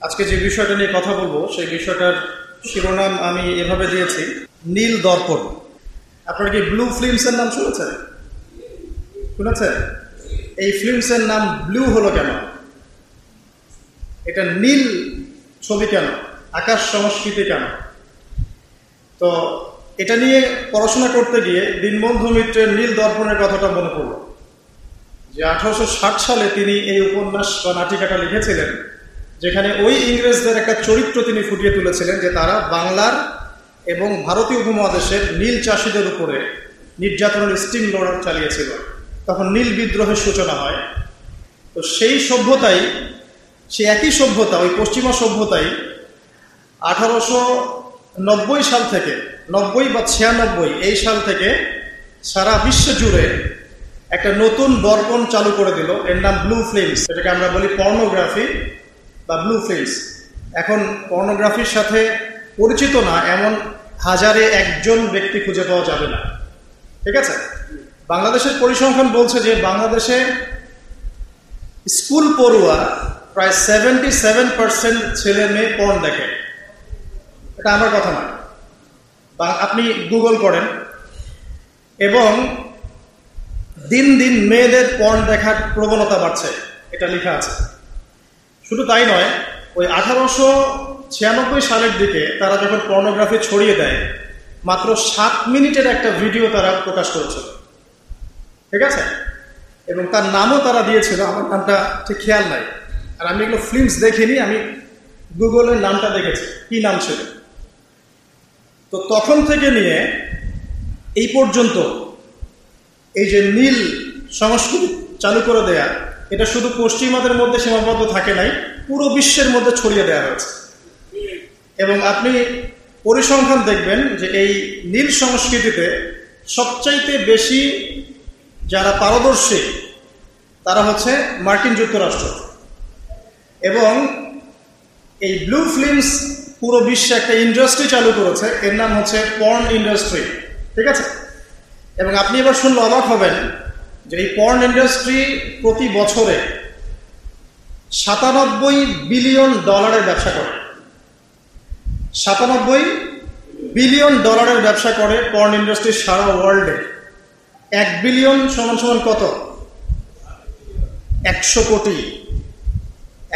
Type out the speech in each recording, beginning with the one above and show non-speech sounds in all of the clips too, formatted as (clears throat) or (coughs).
আজকে যে বিষয়টা নিয়ে কথা বলব, সেই বিষয়টার শিরোনাম আমি এভাবে দিয়েছি, নীল দর্পণ। আপনারা কি ব্লু ফিল্মসের নাম শুনেছেন? শুনেছেন? এই ফিল্মসের নাম ব্লু হলো কেন? এটা নীল ছবি কেন? আকাশ সংস্কৃতি কেন? তো এটা নিয়ে পড়াশোনা করতে গিয়ে দীনবন্ধু মিত্রের নীল দর্পণের কথাটা মনে পড়ল। যে আঠারোশো ষাট সালে তিনি এই উপন্যাস বা নাটিকাটা লিখেছিলেন যেখানে ওই ইংরেজদের একটা চরিত্র তিনি ফুটিয়ে তুলেছিলেন যে তারা বাংলার এবং ভারতীয় উপমহাদেশের নীল চাষিদের উপরে নির্যাতনের স্টিম লড়ার চালিয়েছিল। তখন নীল বিদ্রোহের সূচনা হয়। তো সেই সভ্যতাই সে একই সভ্যতা, ওই পশ্চিমা সভ্যতাই আঠারোশো নব্বই সাল থেকে, নব্বই বা ছিয়ানব্বই, এই সাল থেকে সারা বিশ্ব জুড়ে একটা নতুন দর্পণ চালু করে দিল। এর নাম ব্লু ফিল্মস এটাকে আমরা বলি পর্নোগ্রাফি বা ব্লু ফিল্মস এখন পর্নোগ্রাফির সাথে পরিচিত না, এমন হাজারে একজন ব্যক্তি খুঁজে পাওয়া যাবে না। ঠিক আছে? বাংলাদেশের পরিসংখ্যান বলছে যে বাংলাদেশে স্কুল পড়ুয়া প্রায় সেভেন্টি সেভেন পার্সেন্ট ছেলে মেয়ে পর্ন দেখে। এটা আমার কথা বা আপনি গুগল করেন। এবং দিন দিন মেয়েদের পর্ন দেখার প্রবণতা বাড়ছে। এটা লেখা আছে। শুধু তাই নয়, ওই আঠারোশো ছিয়ানব্বই সালের দিকে তারা যখন পর্নোগ্রাফি ছড়িয়ে দেয়, মাত্র সাত মিনিটের একটা ভিডিও তারা প্রকাশ করেছিল। ঠিক আছে? এবং তার নামও তারা দিয়েছিল, আমার নামটা ঠিক খেয়াল নাই। আর আমি এগুলো ফিল্মস দেখিনি, আমি গুগলের নামটা দেখেছি, কি নাম ছিল? তো তখন থেকে নিয়ে এই পর্যন্ত এই যে নীল সংস্কৃতি চালু করে দেয়া এটা শুধু পশ্চিমাদের মধ্যে সীমাবদ্ধ থাকে নাই, পুরো বিশ্বের মধ্যে ছড়িয়ে দেওয়া হয়েছে। এবং আপনি পরিসংখ্যান দেখবেন যে এই নীল সংস্কৃতিতে সবচাইতে বেশি যারা পারদর্শী, তারা হচ্ছে মার্কিন যুক্তরাষ্ট্র। এবং এই ব্লু ফিল্মস পুরো বিশ্বে একটা ইন্ডাস্ট্রি চালু করেছে, এর নাম হচ্ছে পর্ন ইন্ডাস্ট্রি, ঠিক আছে? এবং আপনি এবার শুনলে অবাক হবেন যে এই পর্ন ইন্ডাস্ট্রি প্রতি বছরে সাতানব্বই বিলিয়ন ডলারের ব্যবসা করে। সাতানব্বই বিলিয়ন ডলারের ব্যবসা করে পর্ন ইন্ডাস্ট্রি সারা ওয়ার্ল্ডে এক বিলিয়ন সমান সমান কত? একশো কোটি।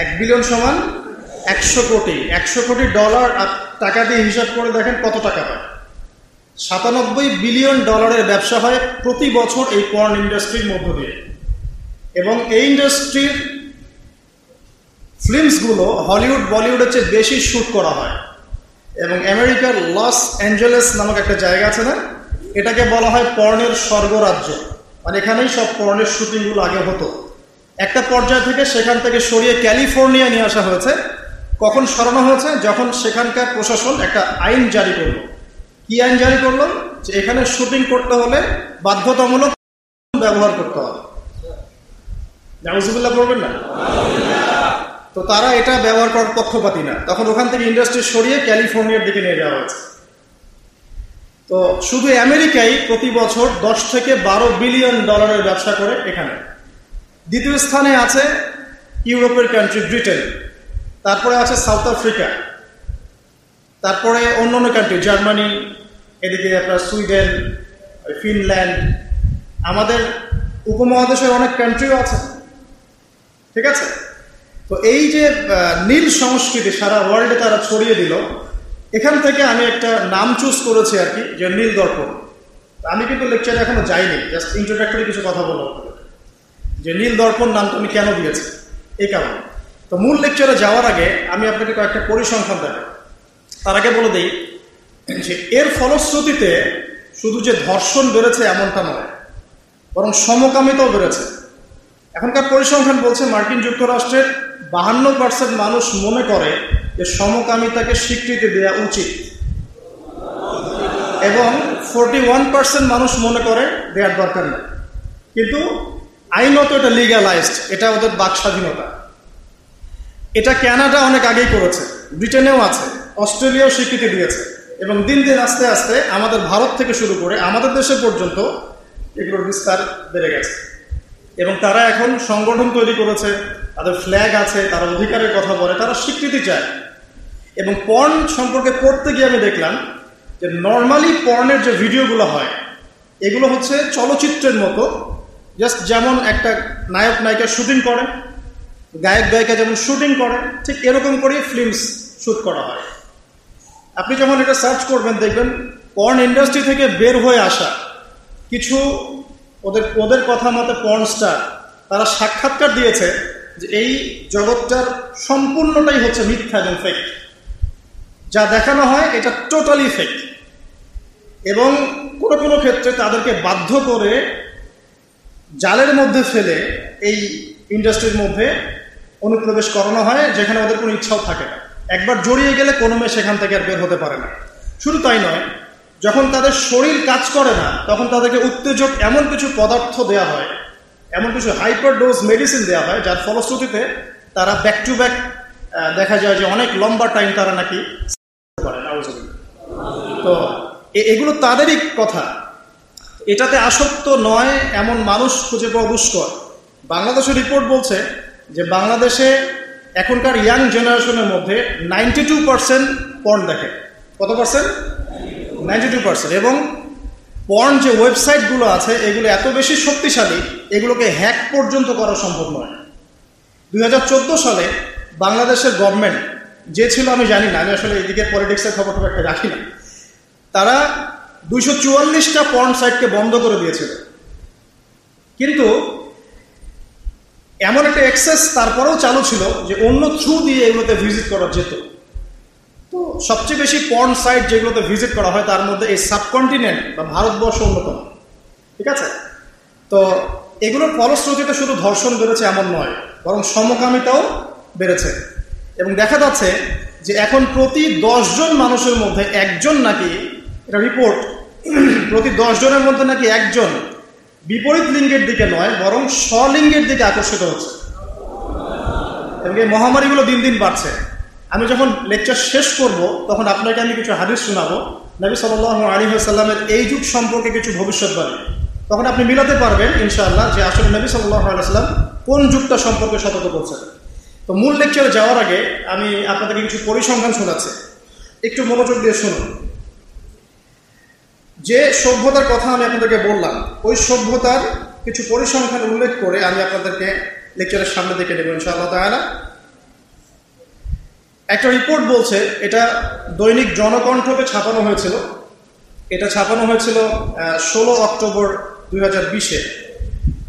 এক বিলিয়ন সমান একশো কোটি। একশো কোটি ডলার টাকা দিয়ে হিসাব করে দেখেন কত টাকা পায়। সাতানব্বই বিলিয়ন ডলারের ব্যবসা হয় প্রতি বছর এই পর্ন ইন্ডাস্ট্রির মধ্য দিয়ে। এবং এই ইন্ডাস্ট্রির ফিল্মসগুলো হলিউড, বলিউডের চেয়ে বেশি শ্যুট করা হয়। এবং আমেরিকার লস অ্যাঞ্জেলেস নামক একটা জায়গা আছে না? এটাকে বলা হয় পর্ণের স্বর্গরাজ্য। মানে এখানেই সব পর্ণের শ্যুটিংগুলো আগে হতো। একটা পর্যায় থেকে সেখান থেকে সরিয়ে ক্যালিফোর্নিয়া নিয়ে আসা হয়েছে। কখন সরানো হয়েছে? যখন সেখানকার প্রশাসন একটা আইন জারি করল। কি আইন জারি করল? যে এখানে শুটিং করতে হলে বাধ্যতামূলক ব্যবহার করতে হবে। জামুজুবুল্লাহ করবেন না? তো তারা এটা ব্যবহার করার পক্ষপাতি না। তখন ওখান থেকে ইন্ডাস্ট্রি সরিয়ে ক্যালিফোর্নিয়ার দিকে নিয়ে যাওয়া হয়েছে। তো শুধু আমেরিকাই প্রতি বছর দশ থেকে বারো বিলিয়ন ডলারের ব্যবসা করে এখানে। দ্বিতীয় স্থানে আছে ইউরোপের কান্ট্রি ব্রিটেন তারপরে আছে সাউথ আফ্রিকা তারপরে অন্য অন্য কান্ট্রি জার্মানি এদিকে আপনার সুইডেন ফিনল্যান্ড, আমাদের উপমহাদেশের অনেক কান্ট্রিও আছে। ঠিক আছে? তো এই যে নীল সংস্কৃতি সারা ওয়ার্ল্ডে তারা ছড়িয়ে দিল, এখান থেকে আমি একটা নাম চুজ করেছি আর কি, যে নীল দর্পণ। আমি কিন্তু লেকচারে এখনও যাইনি জাস্ট ইন্ট্রোডাক্টরি কিছু কথা বলব যে নীল দর্পণ নাম তুমি কেন দিয়েছি? এই কারণে। তো মূল লেকচারে যাওয়ার আগে আমি আপনাকে কয়েকটা পরিসংখ্যান দেখাই। তার আগে বলে দিই এর ফলশ্রুতিতে শুধু যে ধর্ষণ বেড়েছে এমনটা নয়, বরং সমকামিতাও বেড়েছে। এখনকার পরিসংখ্যান বলছে মার্কিন যুক্তরাষ্ট্রের বাহান্ন পার্সেন্ট মানুষ মনে করে যে সমকামিতাকে স্বীকৃতি দেওয়া উচিত। এবং ফোরটি ওয়ান পার্সেন্ট মানুষ মনে করে দেওয়ার দরকার নেই। কিন্তু আইনত এটা লিগালাইজড, এটা ওদের বাক স্বাধীনতা। এটা ক্যানাডা অনেক আগেই করেছে, ব্রিটেনেও আছে, অস্ট্রেলিয়াও স্বীকৃতি দিয়েছে। এবং দিন দিন আস্তে আস্তে আমাদের ভারত থেকে শুরু করে আমাদের দেশে পর্যন্ত এগুলোর বিস্তার বেড়ে গেছে। এবং তারা এখন সংগঠন তৈরি করেছে, তাদের ফ্ল্যাগ আছে, তারা অধিকারের কথা বলে, তারা স্বীকৃতি চায়। এবং পর্ন সম্পর্কে পড়তে গিয়ে আমি দেখলাম যে নর্মালি পর্নের যে ভিডিওগুলো হয়, এগুলো হচ্ছে চলচ্চিত্রের মতো। জাস্ট যেমন একটা নায়ক, নায়িকা শুটিং করে গায়ক, গায়িকা যেমন শুটিং করে ঠিক এরকম করেই ফিল্মস শ্যুট করা হয়। আপনি যখন এটা সার্চ করবেন, দেখবেন পর্ন ইন্ডাস্ট্রি থেকে বের হয়ে আসা কিছু ওদের ওদের কথা মতে পর্ন স্টার তারা সাক্ষাৎকার দিয়েছে যে এই জগৎটার সম্পূর্ণটাই হচ্ছে মিথ্যা এবং ফেক যা দেখানো হয়, এটা টোটালি ফেক এবং কোনো কোনো ক্ষেত্রে তাদেরকে বাধ্য করে জালের মধ্যে ফেলে এই ইন্ডাস্ট্রির মধ্যে অনুপ্রবেশ করানো হয়, যেখানে ওদের কোনো ইচ্ছাও থাকে না। একবার জড়িয়ে গেলে কোনো মেয়ে সেখান থেকে আর বের হতে পারে না। শুধু তাই নয়, যখন তাদের শরীর কাজ করে না, তখন তাদেরকে উত্তেজক এমন কিছু পদার্থ দেওয়া হয়, এমন কিছু হাইপার ডোজ মেডিসিন দেওয়া হয়, যার ফলশ্রুতিতে তারা ব্যাক টু ব্যাক দেখা যায় যে অনেক লম্বা টাইম তারা নাকি তো এগুলো তাদেরই কথা। এটাতে আসক্ত নয় এমন মানুষ খুঁজে পাওয়া দুষ্কর। বাংলাদেশের রিপোর্ট বলছে যে বাংলাদেশে এখনকার ইয়াং জেনারেশনের মধ্যে নাইনটি টু পার্সেন্ট পর্ন দেখে। কত পার্সেন্ট নাইনটি টু পার্সেন্ট এবং পর্ন যে ওয়েবসাইটগুলো আছে, এগুলো এত বেশি শক্তিশালী, এগুলোকে হ্যাক পর্যন্ত করা সম্ভব নয়। দুই সালে বাংলাদেশের গভর্নমেন্ট যে ছিল আমি জানি না, আমি আসলে এদিকে পলিটিক্সের খবর খুব একটা রাখি না, তারা দুইশো চুয়াল্লিশটা পর্ন সাইটকে বন্ধ করে দিয়েছিল। কিন্তু এমন একটা অ্যাক্সেস তারপরেও চালু ছিল যে অন্য থ্রু দিয়ে এগুলোতে ভিজিট করা যেত। তো সবচেয়ে বেশি পর্ন সাইট যেগুলোতে ভিজিট করা হয়, তার মধ্যে এই সাবকন্টিনেন্ট বা ভারতবর্ষ অন্যতম। ঠিক আছে? তো এগুলোর ফলশ্রুতিতে শুধু ধর্ষণ বেড়েছে এমন নয়, বরং সমকামিতাও বেড়েছে। এবং দেখা যাচ্ছে যে এখন প্রতি জন মানুষের মধ্যে একজন নাকি, এটা রিপোর্ট (clears throat) প্রতি জনের মধ্যে নাকি একজন বিপরীত লিঙ্গের দিকে নয়, বরং স্বলিঙ্গের দিকে আকর্ষিত হচ্ছে। এবং এই মহামারীগুলো দিন দিন বাড়ছে। আমি যখন লেকচার শেষ করব, তখন আপনাকে আমি কিছু হাদিস শোনাবো। নবী সাল আলী সাল্লামের এই যুগ সম্পর্কে কিছু ভবিষ্যৎবাণী। তখন আপনি মিলাতে পারবেন, ইনশাআল্লাহ, যে আসলে নবী সাল্লাহ আলাইসাল্লাম কোন যুগটা সম্পর্কে সতর্ক করছেন। তো মূল লেকচারে যাওয়ার আগে আমি আপনাদেরকে কিছু পরিসংখ্যান শোনাচ্ছি। একটু মনোযোগ দিয়ে শুনুন। যে সভ্যতার কথা আমি আপনাদেরকে বললাম, ওই সভ্যতার কিছু পরিসংখ্যান উল্লেখ করে আমি আপনাদেরকে লেকচারের সামনে দেখে নেব ইনশাআল্লাহ তাহলে একটা রিপোর্ট বলছে, এটা দৈনিক জনকণ্ঠকে ছাপানো হয়েছিল। এটা ছাপানো হয়েছিল ষোলো অক্টোবর দুই হাজার বিশে।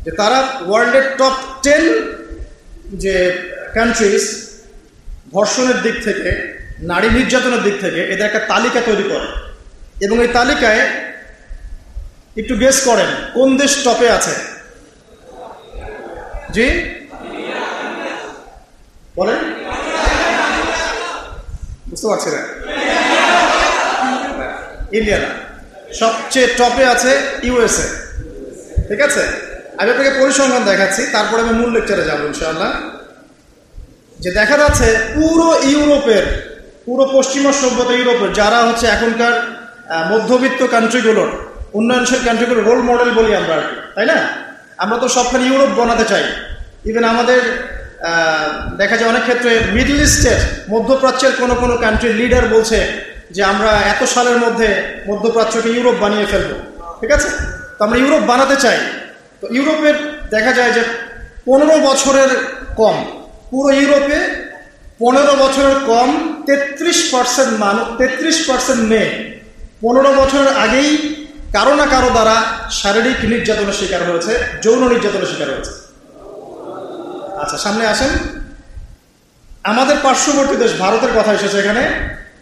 যে তারা ওয়ার্ল্ডের টপ টেন যে কান্ট্রিজ ধর্ষণের দিক থেকে, নারী নির্যাতনের দিক থেকে, এদের একটা তালিকা তৈরি করে। এবং এই তালিকায় একটু গেস করেন, কোন দেশ টপে আছে? জি? বলেন। বুঝতে পারছি না। ইন্ডিয়া না সবচেয়ে টপে আছে ইউএসএ ঠিক আছে? আমি আপনাকে পরিসংখ্যান দেখাচ্ছি, তারপরে আমি মূল লেকচারে যাব, ইনশাআল্লাহ। যে দেখা যাচ্ছে পুরো ইউরোপের, পুরো পশ্চিমা সভ্যতা ইউরোপের, যারা হচ্ছে এখনকার মধ্যবিত্ত কান্ট্রিগুলোর উন্নয়নশীল কান্ট্রিগুলোর রোল মডেল বলি আমরা আর কি, তাই না? আমরা তো সবখানে ইউরোপ বানাতে চাই। ইভেন আমাদের দেখা যায় অনেক ক্ষেত্রে মিডল ইস্টের মধ্যপ্রাচ্যের কোনো কোনো কান্ট্রির লিডার বলছে যে আমরা এত সালের মধ্যে মধ্যপ্রাচ্যকে ইউরোপ বানিয়ে ফেলব। ঠিক আছে? তো আমরা ইউরোপ বানাতে চাই। তো ইউরোপের দেখা যায় যে পনেরো বছরের কম, পুরো ইউরোপে পনেরো বছরের কম তেত্রিশ পার্সেন্ট মানুষ তেত্রিশ পার্সেন্ট মেয়ে পনেরো বছরের আগেই কারও না কারও দ্বারা শারীরিক নির্যাতনের শিকার হয়েছে, যৌন নির্যাতনের শিকার হয়েছে। আচ্ছা সামনে আসেন। আমাদের পার্শ্ববর্তী দেশ ভারতের কথা এসেছে এখানে,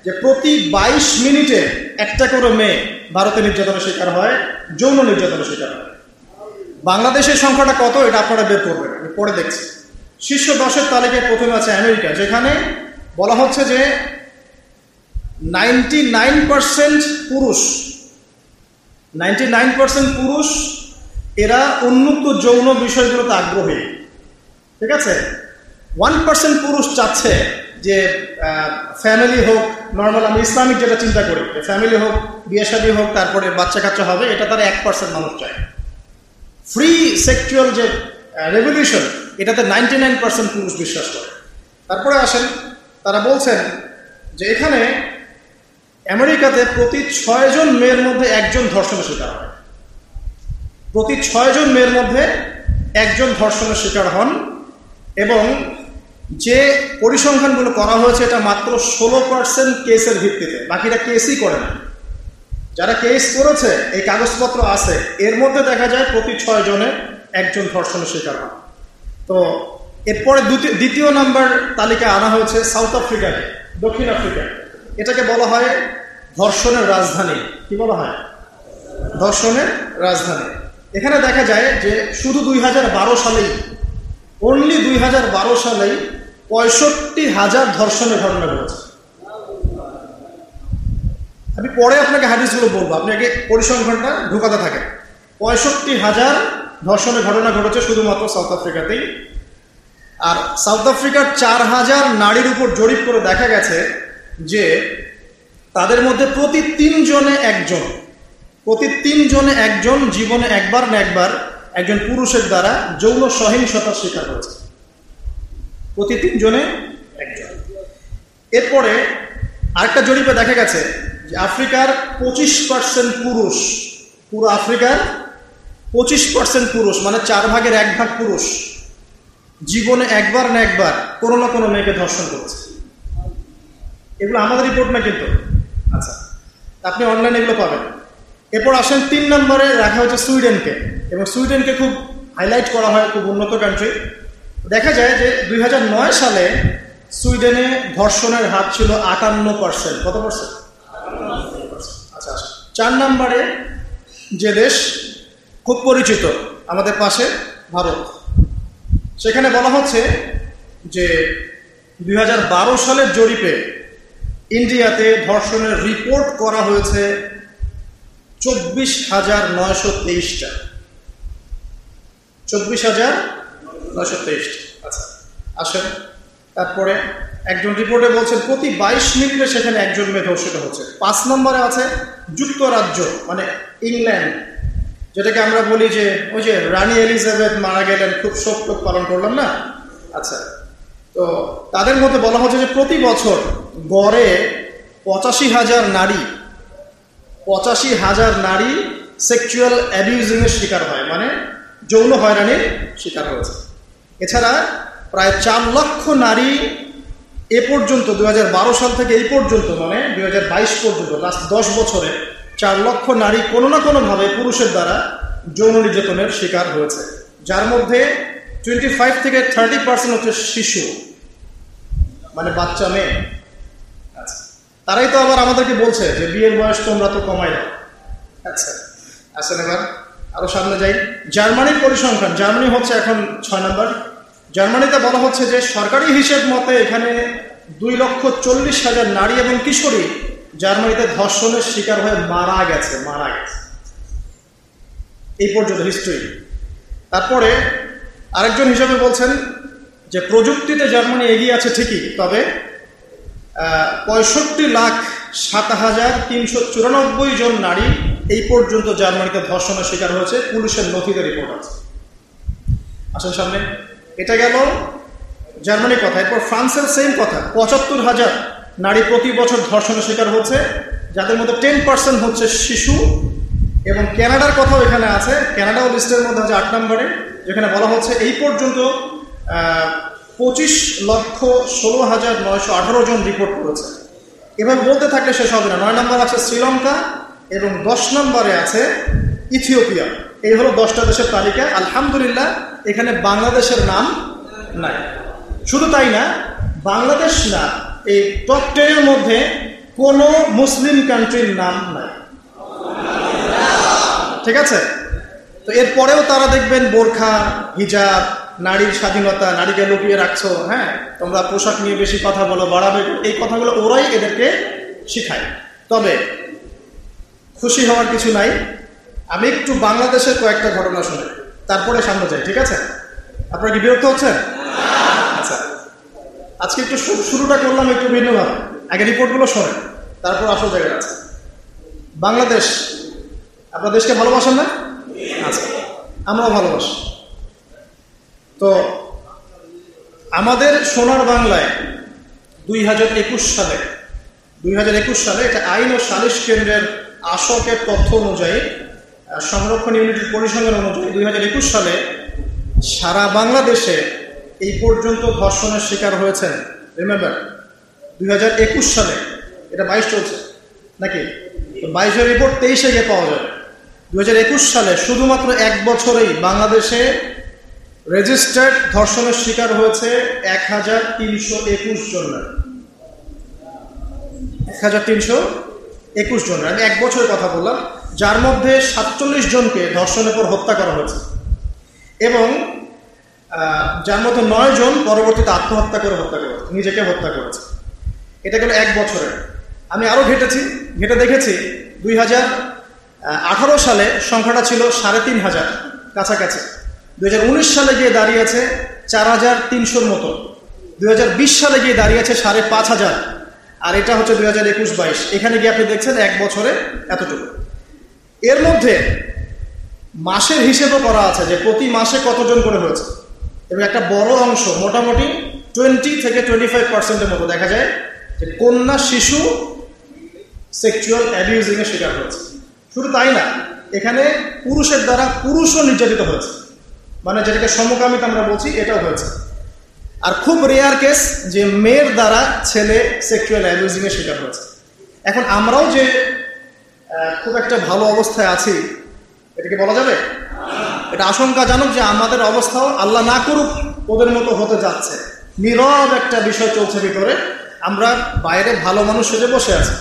যে প্রতি ২২ মিনিটে একটা করে মেয়ে ভারতে নির্যাতনের শিকার হয়, যৌন নির্যাতনের শিকার হয়। বাংলাদেশের সংখ্যাটা কত, এটা আপনারা বের করবেন, আমি পরে দেখছি। শীর্ষ দশের তালিকায় প্রথমে আছে আমেরিকা, যেখানে বলা হচ্ছে যে নাইনটি নাইন পার্সেন্ট পুরুষ। নাইনটি নাইন পার্সেন্ট পুরুষ, এরা উন্মুক্ত যৌন বিষয়গুলোতে আগ্রহী। ঠিক আছে? ওয়ান পার্সেন্ট পুরুষ চাচ্ছে যে ফ্যামিলি হোক, নর্মাল আমি ইসলামিক যেটা চিন্তা করি ফ্যামিলি হোক, বিয়ে শাদী হোক, তারপরে বাচ্চা কাচ্চা হবে, এটা তারা এক পার্সেন্ট মানুষ চায়। ফ্রি সেক্সুয়াল যে রেভলিউশন, এটাতে নাইনটি নাইন পার্সেন্ট পুরুষ বিশ্বাস করে। তারপরে আসেন, তারা বলছেন যে এখানে আমেরিকাতে প্রতি ছয়জন মেয়ের মধ্যে একজন ধর্ষণের শিকার হয়। প্রতি ছয়জন মেয়ের মধ্যে একজন ধর্ষণের শিকার হন এবং যে পরিসংখ্যানগুলো করা হয়েছে, এটা মাত্র ষোলো পার্সেন্ট কেসের ভিত্তিতে। বাকিরা কেসই করে না। যারা কেস করেছে, এই কাগজপত্র আছে, এর মধ্যে দেখা যায় প্রতি ছয় জনে একজন ধর্ষণের শিকার হন। তো এরপরে দ্বিতীয় নাম্বার তালিকা আনা হয়েছে সাউথ আফ্রিকাকে দক্ষিণ আফ্রিকা এটাকে বলা হয় ধর্ষণের রাজধানী, কি বলা হয়? ধর্ষণের রাজধানী। এখানে দেখা যায় যে শুধু দুই হাজার বারো সালেই অনলি দুই হাজার বারো সালেই পঁয়ষট্টি হাজার ধর্ষণের ঘটনা ঘটেছে। আমি পরে আপনাকে হাদিসগুলো বলব। আপনি আগে পরিসংখ্যানটা ঢুকাতে থাকেন। পঁয়ষট্টি হাজার ধর্ষণের ঘটনা ঘটেছে শুধুমাত্র সাউথ আফ্রিকাতেই। আর সাউথ আফ্রিকার চার হাজার নারীর উপর জরিপ করে দেখা গেছে যে তাদের মধ্যে প্রতি তিনজনে একজন। প্রতি তিনজনে একজন, জীবনে একবার না একবার একজন পুরুষের দ্বারা যৌন সহিংসতার শিকার হয়েছে প্রতি তিনজনে একজন। এরপরে আরেকটা জরিপে দেখা গেছে যে আফ্রিকার পঁচিশ পার্সেন্ট পুরুষ, পুরো আফ্রিকার পঁচিশ পার্সেন্ট পুরুষ মানে চার ভাগের এক ভাগ পুরুষ, জীবনে একবার না একবার কোনো না কোনো মেয়েকে ধর্ষণ করছে। এগুলো আমাদের রিপোর্ট না কিন্তু। আচ্ছা। আপনি অনলাইনে এগুলো পাবেন। এরপর আসেন তিন নম্বরে রাখা হয়েছে সুইডেনকে। এবং সুইডেনকে খুব হাইলাইট করা হয় খুব উন্নত কান্ট্রি দেখা যায় যে দুই হাজার নয় সালে সুইডেনে ধর্ষণের হার ছিল আটান্ন পার্সেন্ট কত পার্সেন্ট আচ্ছা আচ্ছা। চার নম্বরে যে দেশ খুব পরিচিত আমাদের পাশে ভারত। সেখানে বলা হচ্ছে যে দুই হাজার বারো সালের জরিপে ইন্ডিয়াতে ধর্ষণের রিপোর্ট করা হয়েছে চব্বিশ হাজার নয়শো তেইশটা। চব্বিশ হাজার নয়শো তেইশটা। আচ্ছা আসেন। তারপরে একজন রিপোর্টে বলছেন, প্রতি বাইশ মিনিটে সেখানে একজন মেয়ে ধর্ষিত হচ্ছে। পাঁচ নম্বরে আছে যুক্তরাজ্য মানে ইংল্যান্ড, যেটাকে আমরা বলি যে, ওই যে রানী এলিজাবেথ মারা গেলেন, খুব শোক পালন করলাম না? আচ্ছা তো তাদের মধ্যে বলা হচ্ছে যে প্রতি বছর গড়ে পঁচাশি হাজার নারী, পঁচাশি হাজার নারী সেক্সুয়াল অ্যাবিউজিংয়ের শিকার হয় মানে যৌন হয়রানির শিকার হয়েছে। এছাড়া প্রায় চার লক্ষ নারী এ পর্যন্ত দু হাজার বারো সাল থেকে এই পর্যন্ত মানে দু বাইশ পর্যন্ত লাস্ট দশ বছরে চার লক্ষ নারী কোনো না কোনোভাবে পুরুষের দ্বারা যৌন নির্যাতনের শিকার হয়েছে। যার মধ্যে টোয়েন্টি ফাইভ থেকে থার্টি পার্সেন্ট হচ্ছে শিশু মানে বাচ্চা, মেয়ে। আচ্ছা। তারাই তো আবার আমাদেরকে বলছে যে বিয়ের বয়স তোমরা তো কমাই দাও। আচ্ছা। আসেন এবার আরও সামনে যাই। জার্মানির পরিসংখ্যান, জার্মানি হচ্ছে এখন ছয় নম্বর। জার্মানিতে বলা হচ্ছে যে সরকারি হিসেব মতে এখানে দুই লক্ষ চল্লিশ হাজার নারী এবং কিশোরী জার্মানিতে ধর্ষণের শিকার হয়ে মারা গেছে মারা গেছে। এই পর্যন্ত হিস্ট্রি তারপরে আরেকজন হিসাবে বলছেন যে প্রযুক্তিতে জার্মানি এগিয়ে আছে ঠিকই, তবে পঁয়ষট্টি লাখ সাত হাজার তিনশো চুরানব্বই জন নারী এই পর্যন্ত জার্মানিতে ধর্ষণের শিকার হয়েছে। পুলিশের নথিতে রিপোর্ট আছে। আসেন সামনে। এটা গেল জার্মানির কথা। এরপর ফ্রান্সের সেম কথা। পঁচাত্তর হাজার নারী প্রতি বছর ধর্ষণের শিকার হচ্ছে। যাদের মধ্যে টেন পার্সেন্ট হচ্ছে শিশু এবং ক্যানাডার কথাও এখানে আছে। ক্যানাডাও লিস্টের মধ্যে আছে আট নম্বরে, যেখানে বলা হচ্ছে এই পর্যন্ত পঁচিশ লক্ষ ষোলো হাজার নয়শো আঠারো জন রিপোর্ট করেছে। এবার বলতে থাকলে শেষ হবে না। নয় নম্বর আছে শ্রীলঙ্কা এবং দশ নম্বরে আছে ইথিওপিয়া। এই হলো দশটা দেশের তালিকা। আলহামদুলিল্লাহ, এখানে বাংলাদেশের নাম নাই। শুধু তাই না, বাংলাদেশ না, এই টপ টেনের মধ্যে কোনো মুসলিম কান্ট্রির নাম নাই। ঠিক আছে? তো এরপরেও তারা দেখবেন বোরখা, হিজাব, নারীর স্বাধীনতা, নারীকে লুকিয়ে রাখছো হ্যাঁ? তোমরা পোশাক নিয়ে বেশি কথা বলো, বাড়াবে। এই কথাগুলো ওরাই এদেরকে শিখায়। তবে খুশি হওয়ার কিছু নাই। আমি একটু বাংলাদেশের কয়েকটা ঘটনা শুনে। তারপরে সামনে যাই, ঠিক আছে? আপনারা কি বিরক্ত হচ্ছেন? আচ্ছা। আজকে একটু শুরুটা করলাম একটু ভিন্নভাবে। আগে রিপোর্টগুলো শোনেন, তারপর আসল জায়গায় আছে বাংলাদেশ আপনার দেশকে ভালোবাসেন না? আচ্ছা আমরাও ভালোবাসি। তো আমাদের সোনার বাংলায় দুই হাজার একুশ সালে, দুই হাজার একুশ সালে এটা আইন ও সালিশ কেন্দ্রের আসকের তথ্য অনুযায়ী সংরক্ষণ ইউনিটের পরিসংখ্যান অনুযায়ী দুই হাজার একুশ সালে সারা বাংলাদেশে এই পর্যন্ত ধর্ষণের শিকার হয়েছেন। রিমেম্বার দুই হাজার একুশ সালে এটা বাইশ চলছে, নাকি? বাইশের রিপোর্ট তেইশে গিয়ে পাওয়া যাবে। দু হাজার একুশ সালে শুধুমাত্র এক বছরেই বাংলাদেশে রেজিস্টার্ড ধর্ষণের শিকার হয়েছে এক হাজার তিনশো একুশ জনের এক হাজার তিনশো একুশ জনের আমি এক বছরের কথা বললাম, যার মধ্যে সাতচল্লিশ জনকে ধর্ষণের পর হত্যা করা হয়েছে। এবং যার মধ্যে নয় জন পরবর্তীতে আত্মহত্যা করে হত্যা করেছে নিজেকে হত্যা করেছে। এটা গেল এক বছরে আমি আরও ঘেটেছি, ঘেটে দেখেছি, দুই হাজার আঠারো সালে সংখ্যাটা ছিল সাড়ে তিন হাজার কাছাকাছি। দুই হাজার উনিশ সালে গিয়ে দাঁড়িয়েছে চার হাজার তিনশোর মতো। দুই হাজার বিশ সালে গিয়ে দাঁড়িয়েছে সাড়ে পাঁচ হাজার। আর এটা হচ্ছে দুই হাজার একুশ বাইশ। এখানে গিয়ে আপনি দেখছেন এক বছরে এতটুকু। এর মধ্যে মাসের হিসেবও করা আছে যে প্রতি মাসে কতজন করে হয়েছে। এবং একটা বড় অংশ মোটামুটি টোয়েন্টি থেকে টোয়েন্টি ফাইভ পার্সেন্টের মতো দেখা যায় যে কন্যা শিশু সেক্সুয়াল অ্যাবিউজিংয়ের শিকার হয়েছে। শুধু তাই না, এখানে পুরুষের দ্বারা পুরুষও নির্যাতিত হয়েছে। মানে যেটাকে সমকামিত আমরা বলছি, এটাও হয়েছে। আর খুব রেয়ার কেস যে মেয়ের দ্বারা ছেলে সেক্সুয়াল অ্যাবিউজিংয়ের শিকার হয়েছে। এখন আমরাও যে খুব একটা ভালো অবস্থায় আছি, এটাকে বলা যাবে? এটা আশঙ্কাজনক যে আমাদের অবস্থাও আল্লাহ না করুক, ওদের মতো হতে যাচ্ছে। নীরব একটা বিষয় চলছে ভিতরে, আমরা বাইরে ভালো মানুষ সেজে বসে আছি।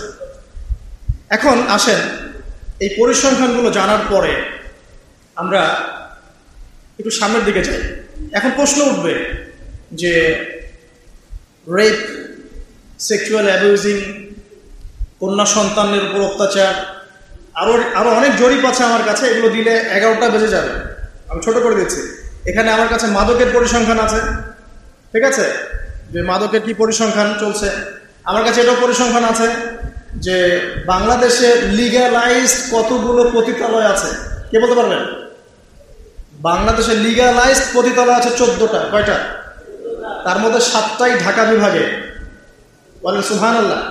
এখন আসেন এই পরিসংখ্যানগুলো জানার পরে আমরা একটু সামনের দিকে যাই। এখন প্রশ্ন উঠবে যে রেপ, সেক্সুয়াল অ্যাবিউজিং, কন্যা সন্তানের উপর অত্যাচার আরও আরও অনেক জরিপ আছে আমার কাছে, এগুলো দিলে এগারোটা বেজে যাবে। আমি ছোট করে দিচ্ছি। এখানে আমার কাছে মাদকের পরিসংখ্যান আছে। ঠিক আছে? যে মাদকের কি পরিসংখ্যান চলছে? আমার কাছে এটাও পরিসংখ্যান আছে। যে বাংলাদেশে লিগালাইজড কতগুলো পতিতালয় আছে? কে বলতে পারবেন? বাংলাদেশে লিগালাইজড পতিতালয় আছে চোদ্দটা, কয়টা? তার মধ্যে সাতটাই ঢাকা বিভাগে। বলেন সুহান আল্লাহ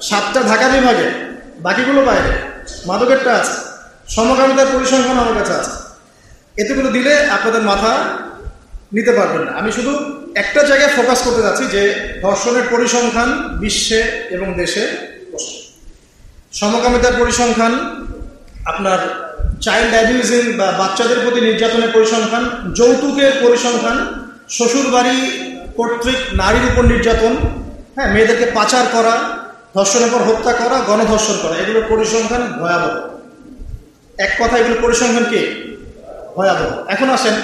সাতটা ঢাকা বিভাগে। বাকিগুলো বাইরে। মাদকেরটা আছে। সমকামিতার পরিসংখ্যান আমার কাছে আছে। এতগুলো দিলে আপনাদের মাথা নিতে পারবেন না। আমি শুধু একটা জায়গায় ফোকাস করতে যাচ্ছি যে ধর্ষণের পরিসংখ্যান বিশ্বে এবং দেশে সমকামিতার পরিসংখ্যান, আপনার চাইল্ড অ্যাবিউজিং বা বাচ্চাদের প্রতি নির্যাতনের পরিসংখ্যান, যৌতুকের পরিসংখ্যান শ্বশুর বাড়ি কর্তৃক নারীর উপর নির্যাতন হ্যাঁ মেয়েদেরকে পাচার করা, ধর্ষণের পর হত্যা করা, গণধর্ষণ করা, এগুলোর পরিসংখ্যান ভয়াবহ। এক কথা, এগুলোর পরিসংখ্যান কি? ভয়াবহ। এখন আসেন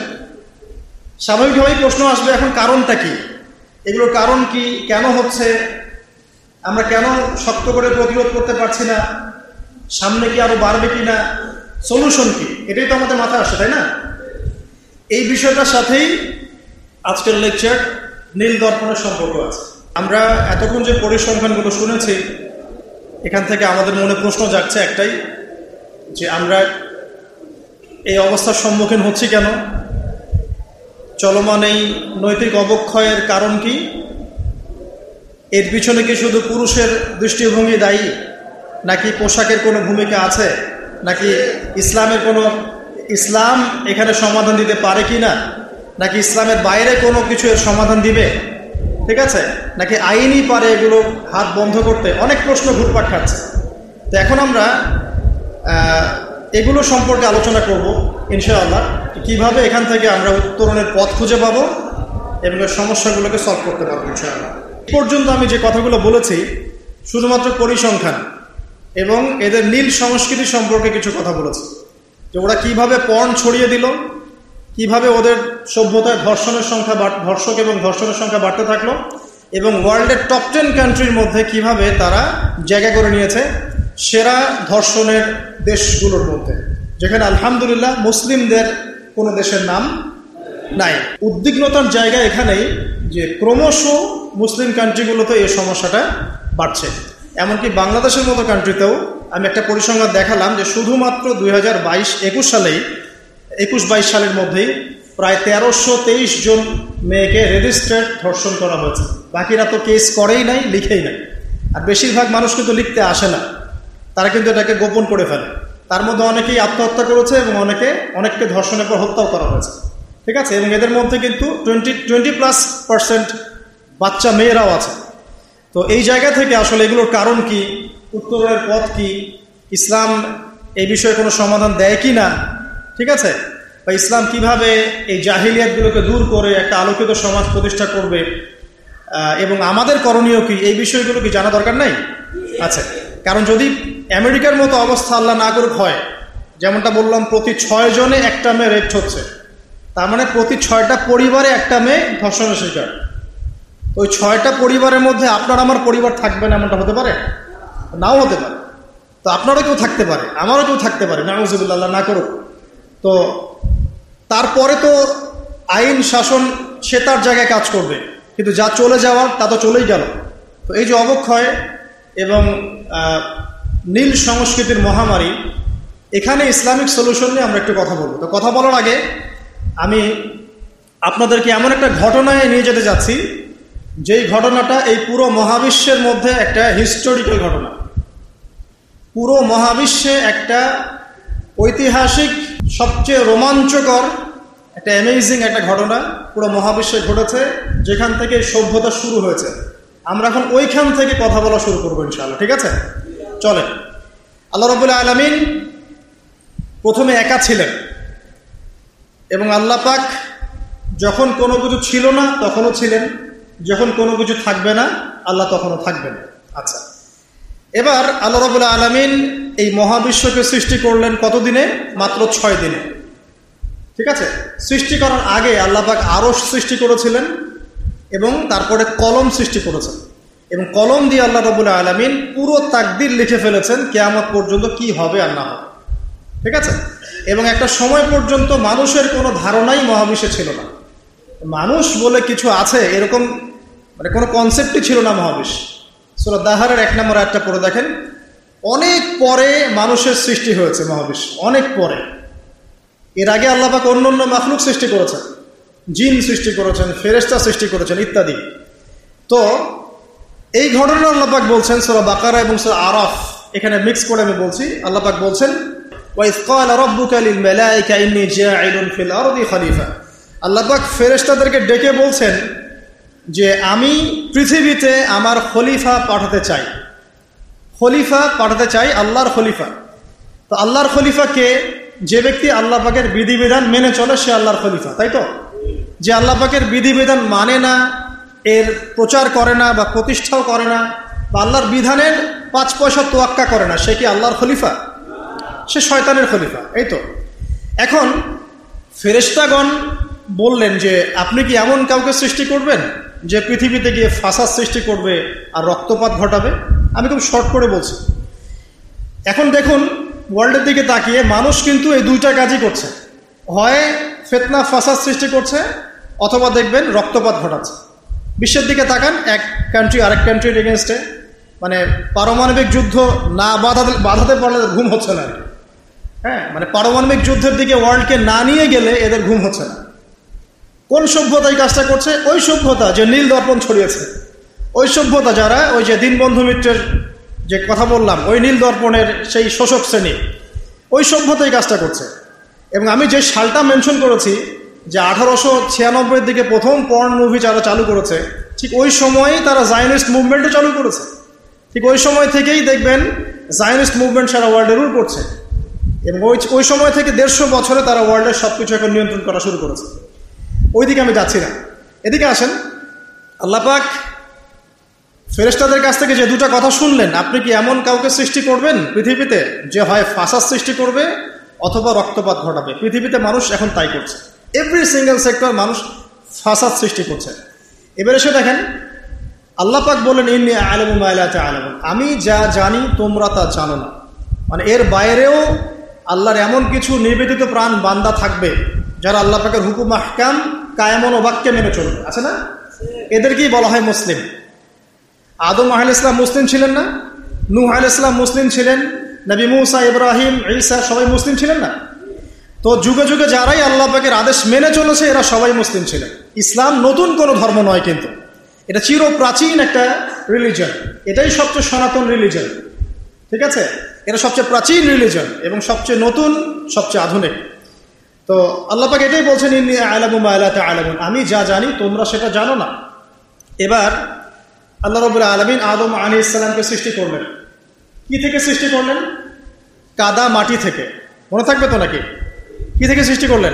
স্বাভাবিকভাবেই প্রশ্ন আসবে, এখন কারণটা কি? এগুলোর কারণ কি? কেন হচ্ছে? আমরা কেন শক্ত করে প্রতিরোধ করতে পারছি না? সামনে কি আরও বাড়বে কি না সলিউশন কি? এটাই তো আমাদের মাথায় আসে, তাই না? এই বিষয়টার সাথেই আজকের লেকচার নীল দর্পণের সম্পর্ক আছে। আমরা এতক্ষণ যে পরিসংখ্যানগুলো শুনেছি, এখান থেকে আমাদের মনে প্রশ্ন যাচ্ছে একটাই, যে আমরা এই অবস্থার সম্মুখীন হচ্ছি কেন? চলমান এই নৈতিক অবক্ষয়ের কারণ কি? এর পিছনে কি শুধু পুরুষের দৃষ্টিভঙ্গি দায়ী, নাকি পোশাকের কোনো ভূমিকা আছে? নাকি ইসলামের কোনো, ইসলাম এখানে সমাধান দিতে পারে কি না নাকি ইসলামের বাইরে কোনো কিছু এর সমাধান দিবে? ঠিক আছে? নাকি আইনই পারে এগুলো হাত বন্ধ করতে? অনেক প্রশ্ন ঘুরপাক খাচ্ছে। তো এখন আমরা এগুলো সম্পর্কে আলোচনা করব, ইনশাআল্লাহ। কীভাবে এখান থেকে আমরা উত্তরণের পথ খুঁজে পাবো এবং সমস্যাগুলোকে সলভ করতে পারব, ইনশাআল্লাহ। পর্যন্ত আমি যে কথাগুলো বলেছি, শুধুমাত্র পরিসংখ্যান এবং এদের নীল সংস্কৃতি সম্পর্কে কিছু কথা বলেছি। যে ওরা কীভাবে পর্ন ছড়িয়ে দিল, কীভাবে ওদের সভ্যতায় ধর্ষণের সংখ্যা ধর্ষক এবং ধর্ষণের সংখ্যা বাড়তে থাকল এবং ওয়ার্ল্ডের টপ টেন কান্ট্রির মধ্যে কীভাবে তারা জায়গা করে নিয়েছে সেরা ধর্ষণের দেশগুলোর মধ্যে। যেখানে আলহামদুলিল্লাহ মুসলিমদের কোনো দেশের নাম নাই। উদ্বিগ্নতার জায়গা এখানেই যে ক্রমশ মুসলিম কান্ট্রিগুলোতে এই সমস্যাটা বাড়ছে। এমনকি বাংলাদেশের মতো কান্ট্রিতেও আমি একটা পরিসংখ্যান দেখালাম যে শুধুমাত্র দুই হাজার বাইশ একুশ সালেই, একুশ বাইশ সালের মধ্যেই প্রায় তেরোশো তেইশ জন মেয়েকে রেজিস্টার্ড ধর্ষণ করা হয়েছে। বাকিরা তো কেস করেই নাই, লিখেই নাই। আর বেশিরভাগ মানুষ কিন্তু লিখতে আসে না। তারা কিন্তু এটাকে গোপন করে ফেলে। তার মধ্যে অনেকেই আত্মহত্যা করেছে এবং অনেকে, অনেককে ধর্ষণের পর হত্যাও করা হয়েছে। ঠিক আছে? এবং এদের মধ্যে কিন্তু টোয়েন্টি টোয়েন্টি প্লাস পার্সেন্ট বাচ্চা মেয়েরাও আছে। তো এই জায়গা থেকে আসলে এগুলোর কারণ কি? উত্তরের পথ কি? ইসলাম এই বিষয়ে কোনো সমাধান দেয় কি না ঠিক আছে? বা ইসলাম কীভাবে এই জাহিলিয়াতগুলোকে দূর করে একটা আলোকিত সমাজ প্রতিষ্ঠা করবে? এবং আমাদের করণীয় কি? এই বিষয়গুলো কি জানা দরকার নাই? আচ্ছা। কারণ যদি আমেরিকার মতো অবস্থা আল্লাহ না করুক, হয়। যেমনটা বললাম, প্রতি ছয় জনে একটা মেয়ে রেপ হচ্ছে। তার মানে প্রতি ছয়টা পরিবারে একটা মেয়ে ধর্ষণের শিকার। ওই ছয়টা পরিবারের মধ্যে আপনার আমার পরিবার থাকবে না এমনটা হতে পারে? নাও হতে পারে। তো আপনারও কেউ থাকতে পারে, আমারও কেউ থাকতে পারে না নাউজুবুল্লাহ না করুক। তো তারপরে তো আইন, শাসন, সে তার জায়গায় কাজ করবে। কিন্তু যা চলে যাওয়ার তা তো চলেই গেল। তো এই যে অবক্ষয় এবং নীল সংস্কৃতির মহামারী, এখানে ইসলামিক সলিউশন নিয়ে আমরা একটু কথা বলব। তো কথা বলার আগে, আমি আপনাদেরকে এমন একটা ঘটনায় নিয়ে যেতে যাচ্ছি, যেই ঘটনাটা এই পুরো মহাবিশ্বের মধ্যে একটা হিস্টোরিক্যাল ঘটনা। পুরো মহাবিশ্বে একটা ঐতিহাসিক, সবচেয়ে রোমাঞ্চকর, একটা অ্যামেজিং একটা ঘটনা পুরো মহাবিশ্বে ঘটেছে, যেখান থেকে সভ্যতা শুরু হয়েছে। আমরা এখন ওইখান থেকে কথা বলা শুরু করব ইনশাল্লাহ ঠিক আছে? চলে আল্লাহ রবুল্লা আলমিন প্রথমে একা ছিলেন এবং আল্লাহ পাক যখন কোনো কিছু ছিল না, তখনও ছিলেন। যখন কোনো কিছু থাকবে না, আল্লাহ তখনও থাকবেন। আচ্ছা। এবার আল্লাহ রবুল্লা আলমিন এই মহাবিশ্বকে সৃষ্টি করলেন কতদিনে? মাত্র ছয় দিনে। ঠিক আছে? সৃষ্টি করার আগে আল্লাহ পাক আরও সৃষ্টি করেছিলেন। এবং তারপরে কলম সৃষ্টি করেছেন। এবং কলম দিয়ে আল্লাহ রবুল্লা আলমিন পুরো তাকদির লিখে ফেলেছেন, কেয়ামত পর্যন্ত কি হবে আর না হবে। ঠিক আছে? এবং একটা সময় পর্যন্ত মানুষের কোনো ধারণাই মহাবিশ্বে ছিল না। মানুষ বলে কিছু আছে, এরকম মানে কোনো কনসেপ্টই ছিল না মহাবিশ্ব। সুরা দাহারের এক নম্বর একটা পড়ে দেখেন, অনেক পরে মানুষের সৃষ্টি হয়েছে মহাবিশ্ব, অনেক পরে। এর আগে আল্লাপাক অন্য অন্য মাখলুক সৃষ্টি করেছেন। জিন সৃষ্টি করেছেন ফেরেস্তা সৃষ্টি করেছেন ইত্যাদি। তো এই ঘটনা আল্লাপাক বলছেন সোরা বাকারা এবং সোরা আরফ। এখানে মিক্স করে আমি বলছি। আল্লাপাক বলছেন আল্লাপাক ফেরেস্তাদেরকে ডেকে বলছেন যে, আমি পৃথিবীতে আমার খলিফা পাঠাতে চাই। খলিফা পাঠাতে চাই আল্লাহর খলিফা। তো আল্লাহর খলিফা কে যে ব্যক্তি আল্লাহ পাকের বিধিবিধান মেনে চলে, সে আল্লাহর খলিফা, তাই তো? যে আল্লাহ পাকের বিধিবিধান মানে না, এর প্রচার করে না বা প্রতিষ্ঠাও করে না বা আল্লাহর বিধানের পাঁচ পয়সা তোয়াক্কা করে না, সে কি আল্লাহর খলিফা? সে শয়তানের খলিফা, এই তো। এখন ফেরেস্তাগণ বললেন যে, আপনি কি এমন কাউকে সৃষ্টি করবেন যে পৃথিবীতে গিয়ে ফাঁসার সৃষ্টি করবে আর রক্তপাত ঘটাবে? আমি খুব শর্ট করে বলছি। এখন দেখুন ওয়ার্ল্ডের দিকে তাকিয়ে মানুষ কিন্তু এই দুইটা কাজই করছে। হয় ফেতনা, ফাসাদ সৃষ্টি করছে অথবা দেখবেন রক্তপাত ঘটাচ্ছে। বিশ্বের দিকে তাকান, এক কান্ট্রি আরেক কান্ট্রির এগেনস্টে মানে পারমাণবিক যুদ্ধ না বাধাতে বাধাতে পারলে ঘুম হচ্ছে না। হ্যাঁ মানে পারমাণবিক যুদ্ধের দিকে ওয়ার্ল্ডকে না নিয়ে গেলে এদের ঘুম হচ্ছে না। কোন সভ্যতা এই কাজটা করছে? ওই সভ্যতা যে নীল দর্পণ ছড়িয়েছে। ওই সভ্যতা যারা, ওই যে দীনবন্ধু মিত্রের যে কথা বললাম, ওই নীল দর্পণের সেই শোষক শ্রেণি, ওই সভ্যতাই কাজটা করছে। এবং আমি যে সালটা মেনশন করেছি, যে আঠারোশো ছিয়ানব্বইয়ের দিকে প্রথম পর্ন মুভি যারা চালু করেছে, ঠিক ওই সময়ই তারা জায়নিস্ট মুভমেন্টও চালু করেছে। ঠিক ওই সময় থেকেই দেখবেন জায়নিস্ট মুভমেন্ট সারা ওয়ার্ল্ডে রুল করছে। এবং ওই ওই সময় থেকে দেড়শো বছরে তারা ওয়ার্ল্ডের সব কিছু এখন নিয়ন্ত্রণ করা শুরু করেছে। ওই দিকে আমি যাচ্ছি না। এদিকে আসেন। আল্লাপাক ফেরেস্তাদের কাছ থেকে যে দুটা কথা শুনলেন, আপনি কি এমন কাউকে সৃষ্টি করবেন পৃথিবীতে যে হয় ফাঁসার সৃষ্টি করবে অথবা রক্তপাত ঘটাবে। পৃথিবীতে মানুষ এখন তাই করছে। এভরি সিঙ্গেল সেক্টর মানুষ ফাঁসাদ সৃষ্টি করছে। এবার এসে দেখেন, আল্লাহ পাক বলেন ইন্নি আলম আলম আমি যা জানি, তোমরা তা জানো না। মানে এর বাইরেও আল্লাহর এমন কিছু নিবেদিত প্রাণ, বান্দা থাকবে, যারা আল্লাহ পাকের হুকুম, আহকাম, কায়মন ও বাক্যে মেনে চলবে। আছে না? এদেরকেই বলা হয় মুসলিম। আদম আহ ইসলাম মুসলিম ছিলেন না? নূহ আহ ইসলাম মুসলিম ছিলেন। নবী মুসা, ইব্রাহিম, ঈসা সবাই মুসলিম ছিলেন না? তো যুগে যুগে যারাই আল্লাহ পাকের আদেশ মেনে চলেছে, এরা সবাই মুসলিম ছিলেন। ইসলাম নতুন কোনো ধর্ম নয় কিন্তু। এটা চির প্রাচীন একটা রিলিজন এটাই সবচেয়ে সনাতন রিলিজন ঠিক আছে? এটা সবচেয়ে প্রাচীন রিলিজন এবং সবচেয়ে নতুন, সবচেয়ে আধুনিক। তো আল্লাপাক এটাই বলছেন, ইন্নি আলামুম আলাতে আলামুন আমি যা জানি, তোমরা সেটা জানো না। এবার আল্লাহ রবুল্লা আলমিন আদম আলী ইসলামকে সৃষ্টি করলেন। কি থেকে সৃষ্টি করলেন? কাদা মাটি থেকে। মনে থাকবে তো নাকি? কি থেকে সৃষ্টি করলেন?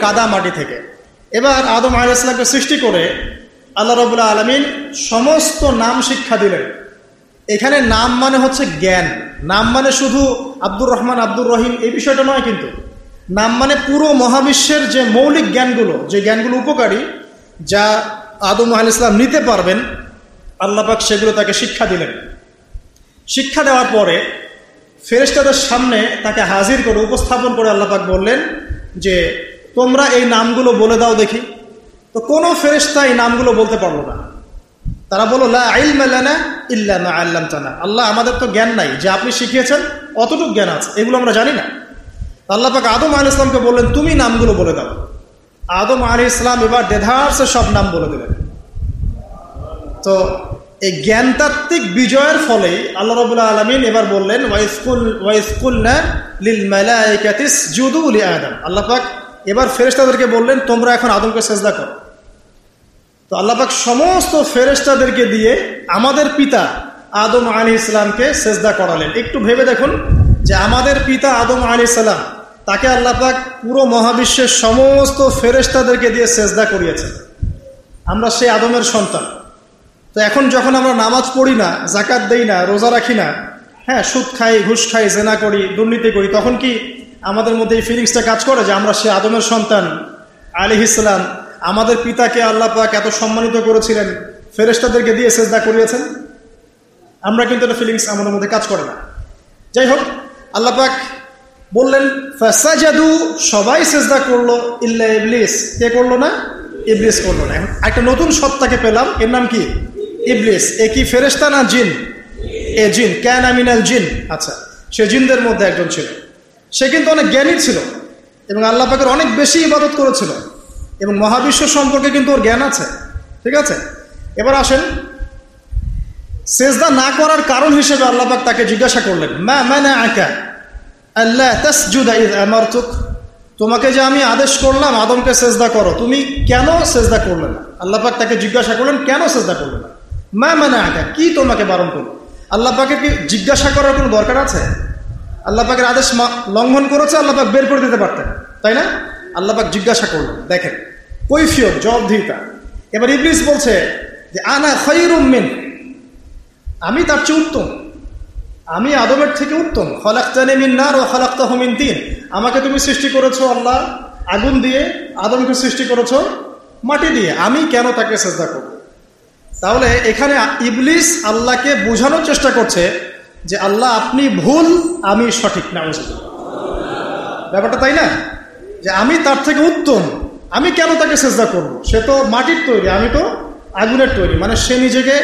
কাদা মাটি থেকে। এবার আদম আলী সৃষ্টি করে আল্লাহ রবুল্লা আলমিন সমস্ত নাম শিক্ষা দিলেন। এখানে নাম মানে হচ্ছে জ্ঞান। নাম মানে শুধু আব্দুর রহমান, আব্দুর রহিম, এই বিষয়টা নয় কিন্তু। নাম মানে পুরো মহাবিশ্বের যে মৌলিক জ্ঞানগুলো, যে জ্ঞানগুলো উপকারী, যা আদম আল ইসলাম নিতে পারবেন আল্লাপাক সেগুলো তাকে শিক্ষা দিলেন। শিক্ষা দেওয়ার পরে ফেরেস্তাদের সামনে তাকে হাজির করে, উপস্থাপন করে আল্লাপাক বললেন যে, তোমরা এই নামগুলো বলে দাও দেখি। তো কোনো ফেরেস্তা এই নামগুলো বলতে পারল না। তারা বলল ইল্লা আল্লাম তানা আল্লাহ আমাদের তো জ্ঞান নাই, যে আপনি শিখিয়েছেন অতটুক জ্ঞান আছে, এগুলো আমরা জানি না। আল্লাহ পাক আদম আল ইসলামকে বললেন, তুমি নামগুলো বলে দাও। আদম আলী ইসলাম এবার দেধারসে সব নাম বলে দিলেন। তো এই জ্ঞানতাত্ত্বিক বিজয়ের ফলে আল্লাহ রবুল্লাহ আলমিন এবার বললেন, ওয়াইসকুল লিল আদম আল্লাহ এবার ফেরেস্তাদেরকে বললেন, তোমরা এখন আদমকে সেজদা করো। তো আল্লাপাক সমস্ত ফেরেস্তাদেরকে দিয়ে আমাদের পিতা আদম আলী ইসলামকে সেজদা করালেন। একটু ভেবে দেখুন যে আমাদের পিতা আদম আলী সালাম, তাকে আল্লাপাক পুরো মহাবিশ্বের সমস্ত ফেরেস্তাদেরকে দিয়ে সেজদা করিয়েছেন। আমরা সেই আদমের সন্তান। তো এখন যখন আমরা নামাজ পড়ি না জাকাত দেই না, রোজা রাখি না হ্যাঁ সুদ খাই, ঘুষ খাই, জেনা করি, দুর্নীতি করি, তখন কি আমাদের মধ্যে এই ফিলিংসটা কাজ করে যে আমরা সে আদমের সন্তান আলী ইসলাম আমাদের পিতাকে আল্লাহ পাক এত সম্মানিত করেছিলেন ফেরেস্তাদেরকে দিয়ে সেজদা করিয়েছেন? আমরা কিন্তু এটা ফিলিংস আমাদের মধ্যে কাজ করে না। যাই হোক, আল্লাহ পাক বললেন, ফাসাজাদু সবাই সেজদা করল, ইল্লা ইবলিস। কে করল না? ইবলিস করল না। একটা নতুন সত্তাকে পেলাম, এর নাম কি? ইবলিস, এ কি ফেরেস্তা না জিন? এ জিন ক্যান আমিনাল জিন। আচ্ছা সে জিনদের মধ্যে একজন ছিল। সে কিন্তু অনেক জ্ঞানী ছিল এবং আল্লাহ পাকের অনেক বেশি ইবাদত করেছিল এবং মহাবিশ্ব সম্পর্কে কিন্তু ওর জ্ঞান আছে। ঠিক আছে? এবার আসেন, সেজদা না করার কারণ হিসেবে আল্লাহবাক তাকে জিজ্ঞাসা করলেন, মা মানে আঁকা আল্লাহ আমারতুক? তোমাকে যে আমি আদেশ করলাম আদমকে সেজদা করো, তুমি কেন সেজদা করলে না? আল্লাপাক তাকে জিজ্ঞাসা করলেন, কেন সেজদা করলে না? মা মানে আঁকা কি তোমাকে বারণ করল? আল্লাহ পাকে কি জিজ্ঞাসা করার কোনো দরকার আছে? আল্লাহ পাকের আদেশ লঙ্ঘন করেছে, আল্লাহ পাক বের করে দিতে পারতেন। তাই না? আল্লাহ পাক জিজ্ঞাসা করলেন দেখেন, কৈফিয়ত, জবাবদিহিতা। এবার ইবলিস বলছে যে, আনা খৈরুমিন আমি তার চেয়ে উত্তম। আমি আদমের থেকে উত্তম। খলাক্তানে মিন্নার ও খলাক্তাহমিন তিন আমাকে তুমি সৃষ্টি করেছ আল্লাহ, আগুন দিয়ে আদমকে সৃষ্টি করেছ মাটি দিয়ে। আমি কেন তাকে চেষ্টা করব? তাহলে এখানে ইবলিস আল্লাহকে বোঝানোর চেষ্টা করছে যে আল্লাহ, আপনি ভুল, আমি সঠিক না ব্যাপারটা তাই না? যে আমি তার থেকে উত্তম, আমি কেন তাকে চেষ্টা করব? সে তো মাটির তৈরি, আমি তো আগুনের তৈরি। মানে সে নিজেকে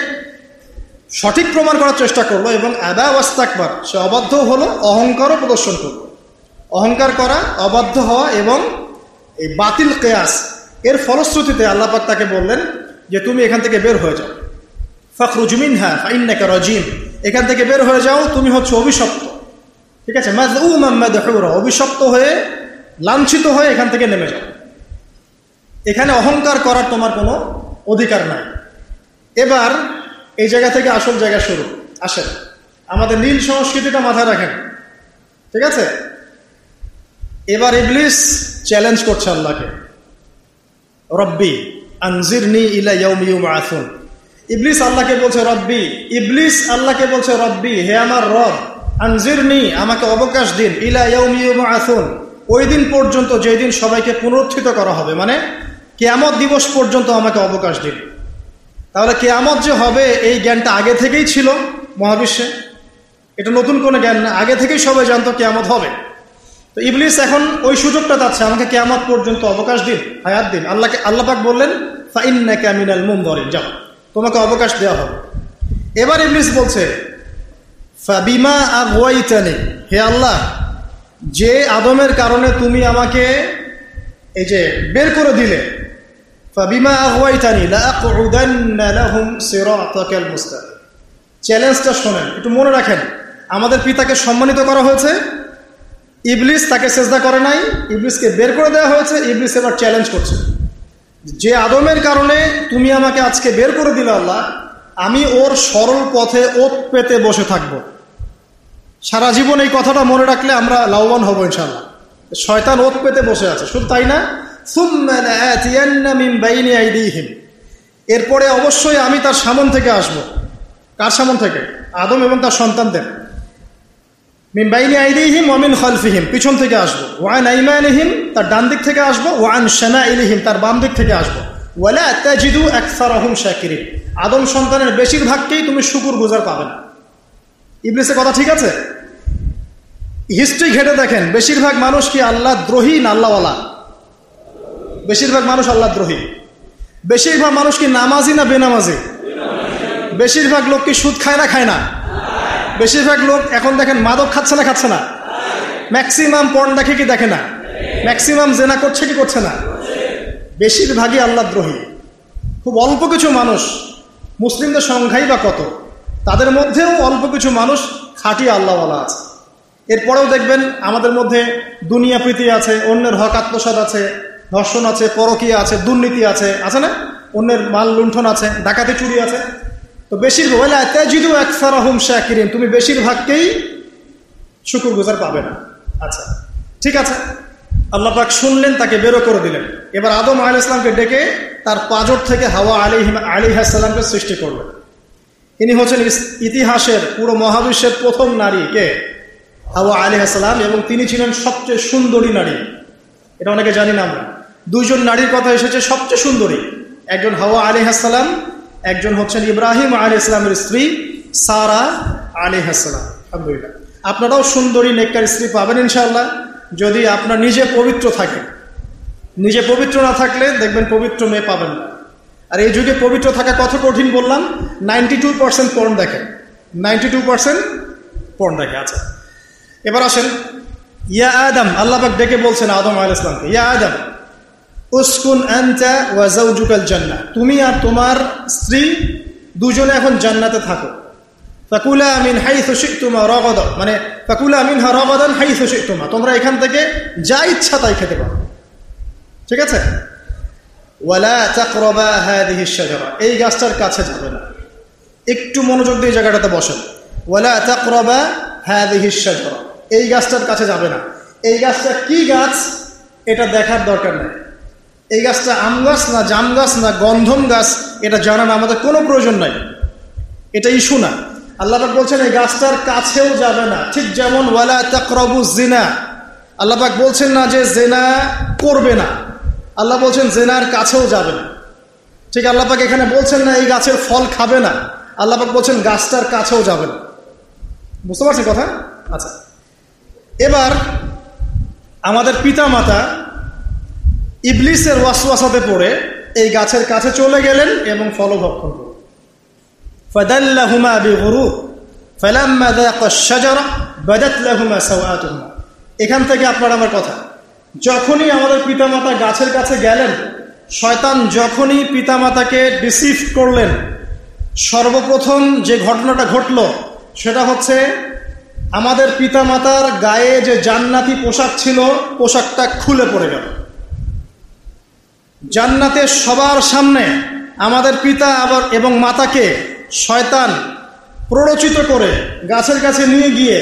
সঠিক প্রমাণ করার চেষ্টা করল এবং আদা ওয়াস্তাকবার, সে অবাধ্য হলো, অহংকারও প্রদর্শন করল। অহংকার করা, অবাধ্য হওয়া এবং এই বাতিল কেয়াস, এর ফলশ্রুতিতে আল্লাপাক তাকে বললেন যে তুমি এখান থেকে বের হয়ে যাও। ফখরুজমিন হ্যাঁ ফাইন্নাকা রজিম। এখান থেকে বের হয়ে যাও, তুমি হচ্ছে অভিশপ্ত। ঠিক আছে? অভিশপ্ত হয়ে, লাঞ্ছিত হয়ে এখান থেকে নেমে যাও। এখানে অহংকার করার তোমার কোনো অধিকার নাই। এবার এই জায়গা থেকে আসল জায়গা শুরু। আসেন। আমাদের নীল সংস্কৃতিটা মাথায় রাখেন। ঠিক আছে? এবার ইবলিস চ্যালেঞ্জ করছে আল্লাহকে। রব্বি আনজিরনি ইলা ইয়াউম ইউম আসুন ইবলিস আল্লাহকে বলছে, রব্বি, ইবলিস আল্লাহকে বলছে, রব্বি, হে আমার রব, আনজিরনি আমাকে অবকাশ দিন ইলা ইয়াউম ইউম আসুন ওই দিন পর্যন্ত যেই দিন সবাইকে পুনরুত্থিত করা হবে মানে কেয়ামত দিবস পর্যন্ত আমাকে অবকাশ দিন। তাহলে কেয়ামত যে হবে, এই জ্ঞানটা আগে থেকেই ছিল মহাবিশ্বে। এটা নতুন কোনো জ্ঞান না, আগে থেকেই সবাই জানতো কেয়ামত হবে। তো ইবলিস এখন ওই সুযোগটা যাচ্ছে আমাকে কেয়ামত পর্যন্ত অবকাশ দিন, হায়াত দিন। আল্লাহকে আল্লাপাক বললেন ফাইন্না ক্যামিনাল মুম যাও, তোমাকে অবকাশ দেওয়া হবে। এবার ইবলিস বলছে হে আল্লাহ, যে আদমের কারণে তুমি আমাকে এই যে বের করে দিলে চ্যালেঞ্জটা শোনেন, একটু মনে রাখেন, আমাদের পিতাকে সম্মানিত করা হয়েছে ইবলিস তাকে চেষ্টা করে নাই, ইবলিসকে বের করে দেওয়া হয়েছে, ইবলিস এবার চ্যালেঞ্জ করছে। যে আদমের কারণে তুমি আমাকে আজকে বের করে দিলে আল্লাহ, আমি ওর সরল পথে ওত পেতে বসে থাকব। সারা জীবন এই কথাটা মনে রাখলে আমরা লাভবান হব ইনশাল্লাহ শয়তান ওত পেতে বসে আছে, শুধু তাই না? এরপরে অবশ্যই আমি তার সামন থেকে আসব। কার সামন থেকে? আদম এবং তার সন্তানদের। মিমবাইনি আইদিহিম ওয়ামিন খলফিহিম। পিছন থেকে আসব। ওয়ান আইমানিহিম, তার ডান দিক থেকে আসব। ওয়ান সেনা ইলিহিম তার বাম দিক থেকে আসব। ওয়ালা তাজিদু একসারাহুম শাকিরিন। আদম সন্তানের বেশিরভাগকেই তুমি শুকুর গুজার পাবে না। ইবলিসের কথা ঠিক আছে? হিস্ট্রি ঘেটে দেখেন, বেশিরভাগ মানুষ কি আল্লাহ দ্রোহী না আল্লাহওয়ালা? বেশিরভাগ মানুষ আল্লাহ দ্রোহী। বেশিরভাগ মানুষ কি নামাজি না বেনামাজি? বেশিরভাগ লোক কি সুদ খায় না খায় না? বেশিরভাগ লোক এখন দেখেন মাদক খাচ্ছে না খাচ্ছে না। ম্যাক্সিমাম পর্ন দেখে কি দেখে না? ম্যাক্সিমাম জেনা করছে কি করছে না? বেশিরভাগই আল্লাহ দ্রোহী। খুব অল্প কিছু মানুষ, মুসলিমদের সংখ্যাই বা কত, তাদের মধ্যেও অল্প কিছু মানুষ খাঁটি আল্লাহওয়ালা আছে। এরপরেও দেখবেন আমাদের মধ্যে দুনিয়া প্রীতি আছে, অন্যের হক আত্মসাদ আছে, ধর্ষণ আছে, পরকীয়া আছে, দুর্নীতি আছে আছে না? অন্যের মাল লুণ্ঠন আছে, ডাকাতি চুরি আছে। তো বেশিরভাগ তুমি বেশিরভাগকেই শুকুর গুজার পাবে না। আচ্ছা ঠিক আছে। আল্লাহ পাক শুনলেন, তাকে বেরো করে দিলেন। এবার আদম আল ইসলামকে ডেকে তার পাজর থেকে হাওয়া আলী আলী হাসালামকে সৃষ্টি করলেন। ইনি হচ্ছেন ইতিহাসের পুরো মহাবিশ্বের প্রথম নারী, কে? হাওয়া আলী হাসালাম এবং তিনি ছিলেন সবচেয়ে সুন্দরী নারী। এটা অনেকে জানি না আমরা। দুইজন নারীর কথা এসেছে, সবচেয়ে সুন্দরী। একজন হাওয়া আলী হাসালাম একজন হচ্ছেন ইব্রাহিম আলী ইসলামের স্ত্রী সারা আলী হাসালাম আলহামদুলিল্লাহ। আপনারাও সুন্দরী নেককার স্ত্রী পাবেন ইনশাল্লাহ যদি আপনার নিজে পবিত্র থাকে। নিজে পবিত্র না থাকলে দেখবেন পবিত্র মেয়ে পাবেন আর এই যুগে পবিত্র থাকা কত কঠিন বললাম, নাইনটি টু পার্সেন্ট পর্ন দেখে নাইনটি টু পার্সেন্ট পর্ন দেখে আচ্ছা। এবার আসেন, ইয়া আদম আল্লাহবাক ডেকে বলছেন আদম আল ইসলামকে ইয়া আদম উসকুন আনতা ওয়াজাউজুকাল জান্না তুমি আর তোমার স্ত্রী দুজনে এখন জান্নাতে থাকো। ফাকুলা আমিন হাই তোমা রগদ মানে ফাকুলা আমিন হা রগদান হাই তোমা তোমরা এখান থেকে যা ইচ্ছা তাই খেতে পারো। ঠিক আছে? ওয়ালা চাকরবা হাদিহি শাজারা। এই গাছটার কাছে যাবে না। একটু মনোযোগ দিয়ে জায়গাটাতে বসেন। ওয়ালা চাকরবা হাদিহি শাজারা। এই গাছটার কাছে যাবে না। এই গাছটা কি গাছ? এটা দেখার দরকার নেই। এই গাছটা আম গাছ না জাম গাছ না গন্ধম গাছ, এটা জানানো আমাদের কোনো প্রয়োজন নাই। এটা ইস্যু না। আল্লাহবাক বলছেন, এই গাছটার কাছেও যাবে না। ঠিক যেমন, ওয়ালা তাকরবু জিনা আল্লাহবাক বলছেন না যে জেনা করবে না। আল্লাহ বলছেন, জেনার কাছেও যাবে না। ঠিক আল্লাপাক এখানে বলছেন না, এই গাছের ফল খাবে না। আল্লাপাক বলছেন, গাছটার কাছেও যাবে না। বুঝতে পারছেন কথা? আচ্ছা। এবার আমাদের পিতা মাতা ইবলিসের ওয়াসওয়াসাতে পড়ে এই গাছের কাছে চলে গেলেন এবং ফলভক্ষণ করলেন। ফাদাল্লাহুমা বিগুরুক ফালাম্মা যাকা আশ-শাজারা বাদাত লাহুমা সাওআতুহুমা। এখান থেকে আপনার আমার কথা, যখনই আমাদের পিতামাতা গাছের কাছে গেলেন, শয়তান যখনই পিতামাতাকে ডিসিভ করলেন, সর্বপ্রথম যে ঘটনাটা ঘটল, সেটা হচ্ছে আমাদের পিতামাতার গায়ে যে জান্নাতি পোশাক ছিল, পোশাকটা খুলে পড়ে গেল। জান্নাতের সবার সামনে আমাদের পিতা আবার এবং মাতাকে শয়তান প্ররোচিত করে গাছের কাছে নিয়ে গিয়ে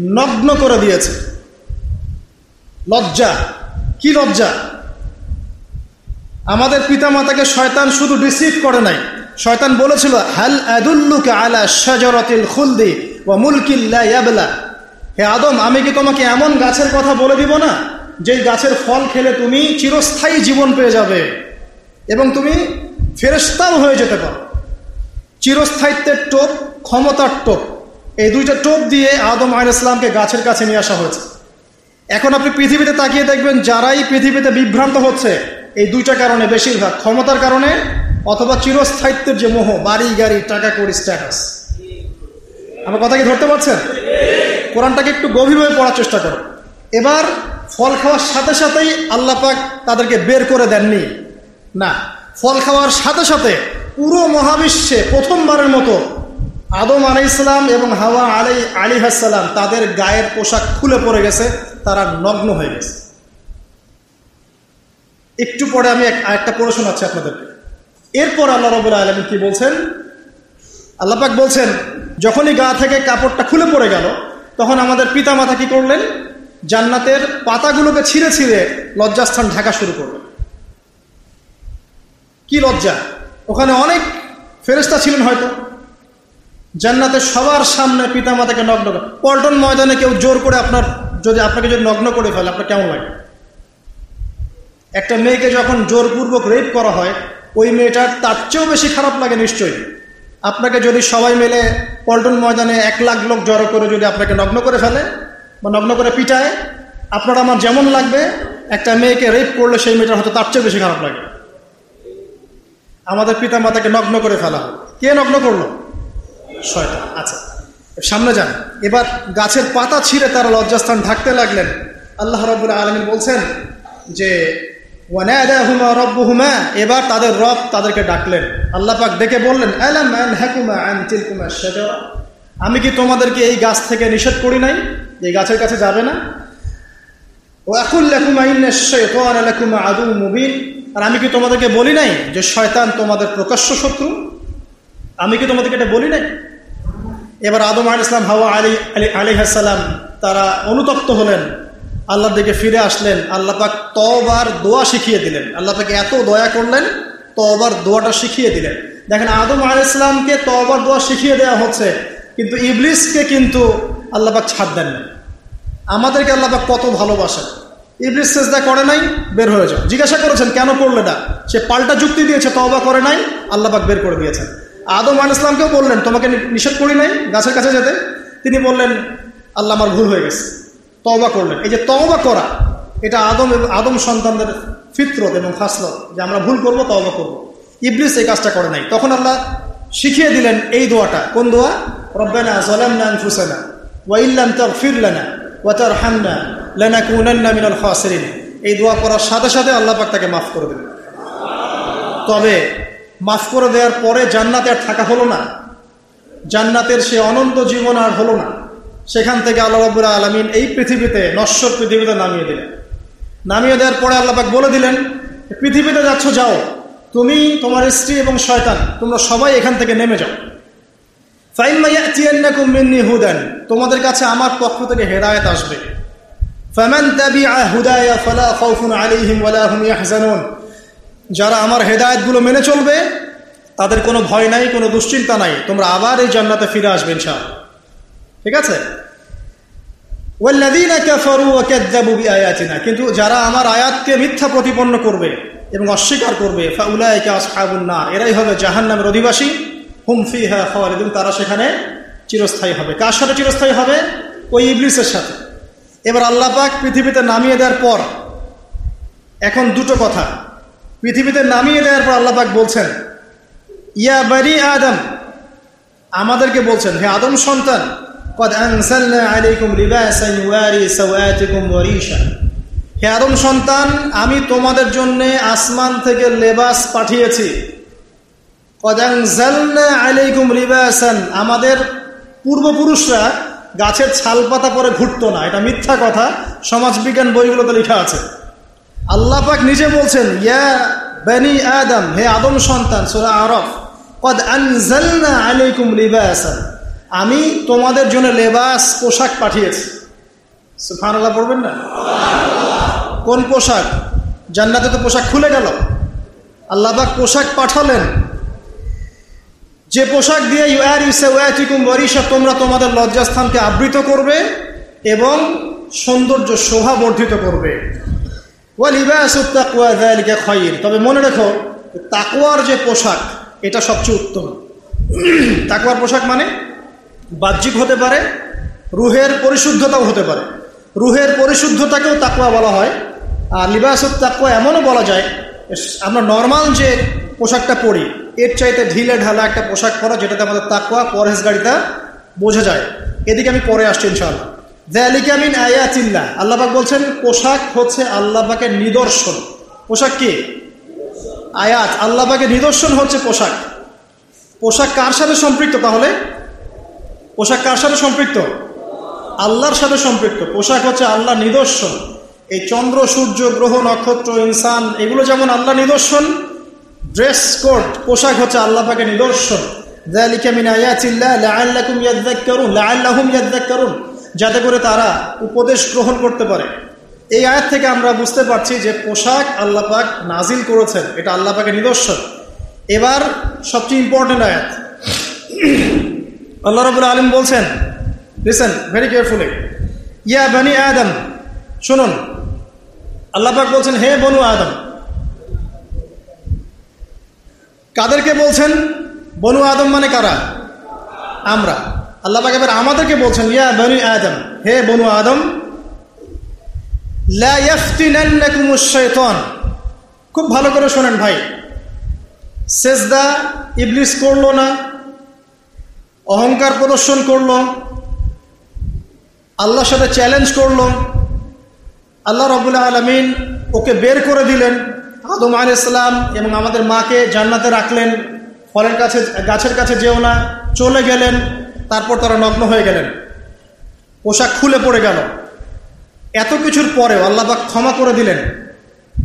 নগ্ন করে দিয়েছে। লজ্জা? কি লজ্জা? আমাদের পিতা মাতাকে শয়তান শুধু রিসিভ করে নাই। শয়তান বলেছিল, হাল আদুল্লুকে আলা শাজরাতিল খুলদি ও মুলকিল্লা হে আদম, আমি কি তোমাকে এমন গাছের কথা বলে দিব না? যেই গাছের ফল খেলে তুমি চিরস্থায়ী জীবন পেয়ে যাবে এবং তুমি ফেরস্তাও হয়ে যেতে পারো। চিরস্থায়িত্বের টোপ, ক্ষমতার টোপ। এই দুইটা টোপ দিয়ে আদম আল ইসলামকে গাছের কাছে নিয়ে আসা হয়েছে। এখন আপনি পৃথিবীতে তাকিয়ে দেখবেন যারাই পৃথিবীতে বিভ্রান্ত হচ্ছে, এই দুইটা কারণে বেশিরভাগ। ক্ষমতার কারণে অথবা চিরস্থায়িত্বের যে মোহ, বাড়ি, গাড়ি টাকা করি স্ট্যাটাস আমার কথা কি ধরতে পারছেন? কোরআনটাকে একটু গভীরভাবে পড়ার চেষ্টা করো। এবার ফল খাওয়ার সাথে সাথেই আল্লাহ পাক তাদেরকে বের করে দেননি। না, ফল খাওয়ার সাথে সাথে পুরো মহাবিশ্বে প্রথমবারের মতো আদম আলাই ইসলাম এবং হাওয়া আলাই আলী হাসালাম তাদের গায়ের পোশাক খুলে পড়ে গেছে, তারা নগ্ন হয়ে গেছে। একটু পরে আমি একটা পড়ে শোনাচ্ছি আপনাদেরকে এরপর আল্লাহ রবুল্লা আলম কি বলছেন? আল্লাপাক বলছেন, যখনই গা থেকে কাপড়টা খুলে পড়ে গেল, তখন আমাদের পিতা মাতা কি করলেন? জান্নাতের পাতাগুলোকে ছিঁড়ে ছিঁড়ে লজ্জাস্থান ঢাকা শুরু করবে কি লজ্জা? ওখানে অনেক ফেরেস্তা ছিলেন হয়তো। জান্নাতের সবার সামনে পিতা মাতাকে নগ্ন পল্টন ময়দানে কেউ জোর করে আপনার যদি আপনাকে যদি নগ্ন করে ফেলে, আপনার কেমন লাগে? একটা মেয়েকে যখন জোরপূর্বক রেপ করা হয়, ওই মেয়েটার তার চেয়েও বেশি খারাপ লাগে নিশ্চয়ই। আপনাকে যদি সবাই মিলে পল্টন ময়দানে এক লাখ লোক জড়ো করে যদি আপনাকে নগ্ন করে ফেলে বা নগ্ন করে পিটায়, আপনার আমার যেমন লাগবে, একটা মেয়েকে রেপ করলে সেই মেয়েটার হয়তো তার চেয়ে বেশি খারাপ লাগে। আমাদের পিতা মাতাকে নগ্ন করে ফেলা কে নগ্ন করল? শয়তা আচ্ছা সামনে যান। এবার গাছের পাতা ছিঁড়ে তারা লজ্জাস্থান ঢাকতে লাগলেন। আল্লাহ রবুল আলমিন বলছেন যে এবার তাদের রব তাদেরকে ডাকলেন। আল্লাহ পাক ডেকে বললেন আমি কি তোমাদেরকে এই গাছ থেকে নিষেধ করি নাই? এই গাছের কাছে যাবে না? ও আদু মুবিন। আর আমি কি তোমাদেরকে বলি নাই যে শয়তান তোমাদের প্রকাশ্য শত্রু? আমি কি তোমাদেরকে এটা বলি নাই? এবার আদম আল ইসলাম হাওয়া আলী আলী আলী হাসালাম তারা অনুতপ্ত হলেন। আল্লাহর দিকে ফিরে আসলেন। আল্লাহ পাক তবার দোয়া শিখিয়ে দিলেন। আল্লাহ পাকে এত দয়া করলেন তবার দোয়াটা শিখিয়ে দিলেন। দেখেন, আদম আল ইসলামকে তবার দোয়া শিখিয়ে দেওয়া হচ্ছে, কিন্তু ইবলিসকে কিন্তু আল্লাপাক ছাড় দেন না। আমাদেরকে আল্লাপাক কত ভালোবাসেন। ইবলিস চেষ্টা করে নাই, বের হয়ে যাও। জিজ্ঞাসা করেছেন, কেন করলে না? সে পাল্টা যুক্তি দিয়েছে তবা করে নাই আল্লাপাক বের করে দিয়েছেন। আদম আল ইসলামকেও বললেন, তোমাকে নিষেধ করি নাই, গাছের কাছে যেতে? তিনি বললেন, আল্লাহ আমার ভুল হয়ে গেছে। তবা করলেন। এই যে তবা করা, এটা আদম এবং আদম সন্তানদের ফিতরত এবং ফাসলত যে আমরা ভুল করব তবা করব। ইবলিস এই কাজটা করে নাই। তখন আল্লাহ শিখিয়ে দিলেন এই দোয়াটা। কোন দোয়া? রব্বানা জলামনা আনফুসানা ওয়াইল্লাম তাগফির লানা ওয়া তারহামনা লানাকুনান্না মিনাল খাসিরিন। এই দোয়া করার সাথে সাথে আল্লাহ পাক তাকে মাফ করে দিলেন তবে মাফ করে দেওয়ার পরে জান্নাতে আর থাকা হলো না। জান্নাতের সে অনন্ত জীবন আর হলো না। সেখান থেকে আল্লাহ রবুল্লা আলমিন এই পৃথিবীতে, নশ্বর পৃথিবীতে নামিয়ে দিলেন। নামিয়ে দেওয়ার পরে আল্লাপাক বলে দিলেন, পৃথিবীতে যাচ্ছ, যাও। তুমি, তোমার স্ত্রী এবং শয়তান, তোমরা সবাই এখান থেকে নেমে যাও। তোমাদের কাছে আমার পক্ষ থেকে হেদায়ত আসবে। যারা আমার হেদায়তগুলো মেনে চলবে, তাদের কোনো ভয় নাই, কোনো দুশ্চিন্তা নাই, তোমরা আবার এই জান্নাতে ফিরে আসবে ইনশাআল্লাহ। ঠিক আছে? কিন্তু যারা আমার আয়াতকে মিথ্যা প্রতিপন্ন করবে এবং অস্বীকার করবে এরাই হবে জাহান নামের অধিবাসী। হুমফি হা খালিদুন তারা সেখানে চিরস্থায়ী হবে। কার সাথে চিরস্থায়ী হবে? ওই ইবলিসের সাথে। এবার আল্লাহ পাক পৃথিবীতে নামিয়ে দেওয়ার পর, এখন দুটো কথা। পৃথিবীতে নামিয়ে দেওয়ার পর আল্লাহ পাক বলছেন, ইয়া বারি আদম। আমাদেরকে বলছেন, হে আদম সন্তান, কদ হে আদম সন্তান, আমি তোমাদের জন্য আসমান থেকে লেবাস পাঠিয়েছি। আমাদের পূর্বপুরুষরা গাছের ছাল পাতা পরে ঘুরতো না। এটা মিথ্যা কথা। সমাজবিজ্ঞান বইগুলোতে লেখা আছে। আল্লাহ পাক নিজে বলছেন, ইয়া বেনি আদম, হে আদম সন্তান, সুরা আরফ, কদ আলাইকুম লিবাসান। আমি তোমাদের জন্য লেবাস, পোশাক পাঠিয়েছি। ফানাল্লাহ পড়বেন না? কোন পোশাক? জান্নাতে তো পোশাক খুলে গেল। আল্লাহবাক পোশাক পাঠালেন। যে পোশাক দিয়ে ইউআর ইউসে ওয়াচিকুম বরিশা তোমরা তোমাদের লজ্জাস্থানকে আবৃত করবে এবং সৌন্দর্য শোভা বর্ধিত করবে তবে মনে রেখো তাকুয়ার যে পোশাক, এটা সবচেয়ে উত্তম। (clears throat) তাকুয়ার পোশাক মানে বাহ্যিক হতে পারে, রুহের পরিশুদ্ধতাও হতে পারে। রুহের পরিশুদ্ধতাকেও তাকুয়া বলা হয়। আর লিবাসত তাকুয়া এমনও বলা যায়, আমরা নর্মাল যে পোশাকটা পরি এর চাইতে ঢিলে ঢালা একটা পোশাক পরা, যেটাতে আমাদের তাকুয়া পরহেজ গাড়িটা বোঝা যায়। এদিকে আমি পরে আসছি ইনশাল্লাহ দ্যালিকামিন আয়াতিল্লাহ আল্লাহবাক বলছেন, পোশাক হচ্ছে আল্লাহবাকের নিদর্শন। পোশাক কি? আয়াত, আল্লাহবাকের নিদর্শন হচ্ছে পোশাক। পোশাক কার সাথে সম্পৃক্ত তাহলে? পোশাক কার সাথে সম্পৃক্ত? আল্লাহর সাথে সম্পৃক্ত। পোশাক হচ্ছে আল্লাহ নিদর্শন। এই চন্দ্র, সূর্য, গ্রহ, নক্ষত্র, ইনসান, এগুলো যেমন আল্লাহ নিদর্শন ড্রেস কোড পোশাক হচ্ছে আল্লাহ পাকে নিদর্শন। যাতে করে তারা উপদেশ গ্রহণ করতে পারে। এই আয়াত থেকে আমরা বুঝতে পারছি যে পোশাক আল্লাহ পাক নাজিল করেছেন, এটা আল্লাহ পাকে নিদর্শন। এবার সবচেয়ে ইম্পর্টেন্ট আয়াত। আল্লাহ রবুল্লা আলম বলছেন লিসেন ভেরি কেয়ারফুলি ইয়া বানি আদম, শুনুন। আল্লাপাক বলছেন, হে বনু আদম কাদেরকে বলছেন? বনু আদম মানে কারা? আমরা। আল্লাপাক এবার আমাদেরকে বলছেন, ইয়া বনু আদম। হে বনু আদম খুব ভালো করে শোনেন ভাই। সেজদা ইবলিস করল না, অহংকার প্রদর্শন করল, আল্লাহর সাথে চ্যালেঞ্জ করল, আল্লাহ রবুল্লা আলমিন ওকে বের করে দিলেন। আদম আল ইসলাম এবং আমাদের মাকে জান্নাতে রাখলেন, ফলের কাছে, গাছের কাছে যেও না, চলে গেলেন, তারপর তারা নগ্ন হয়ে গেলেন। পোশাক খুলে পড়ে গেল। এত কিছুর পরেও আল্লাহবাক ক্ষমা করে দিলেন।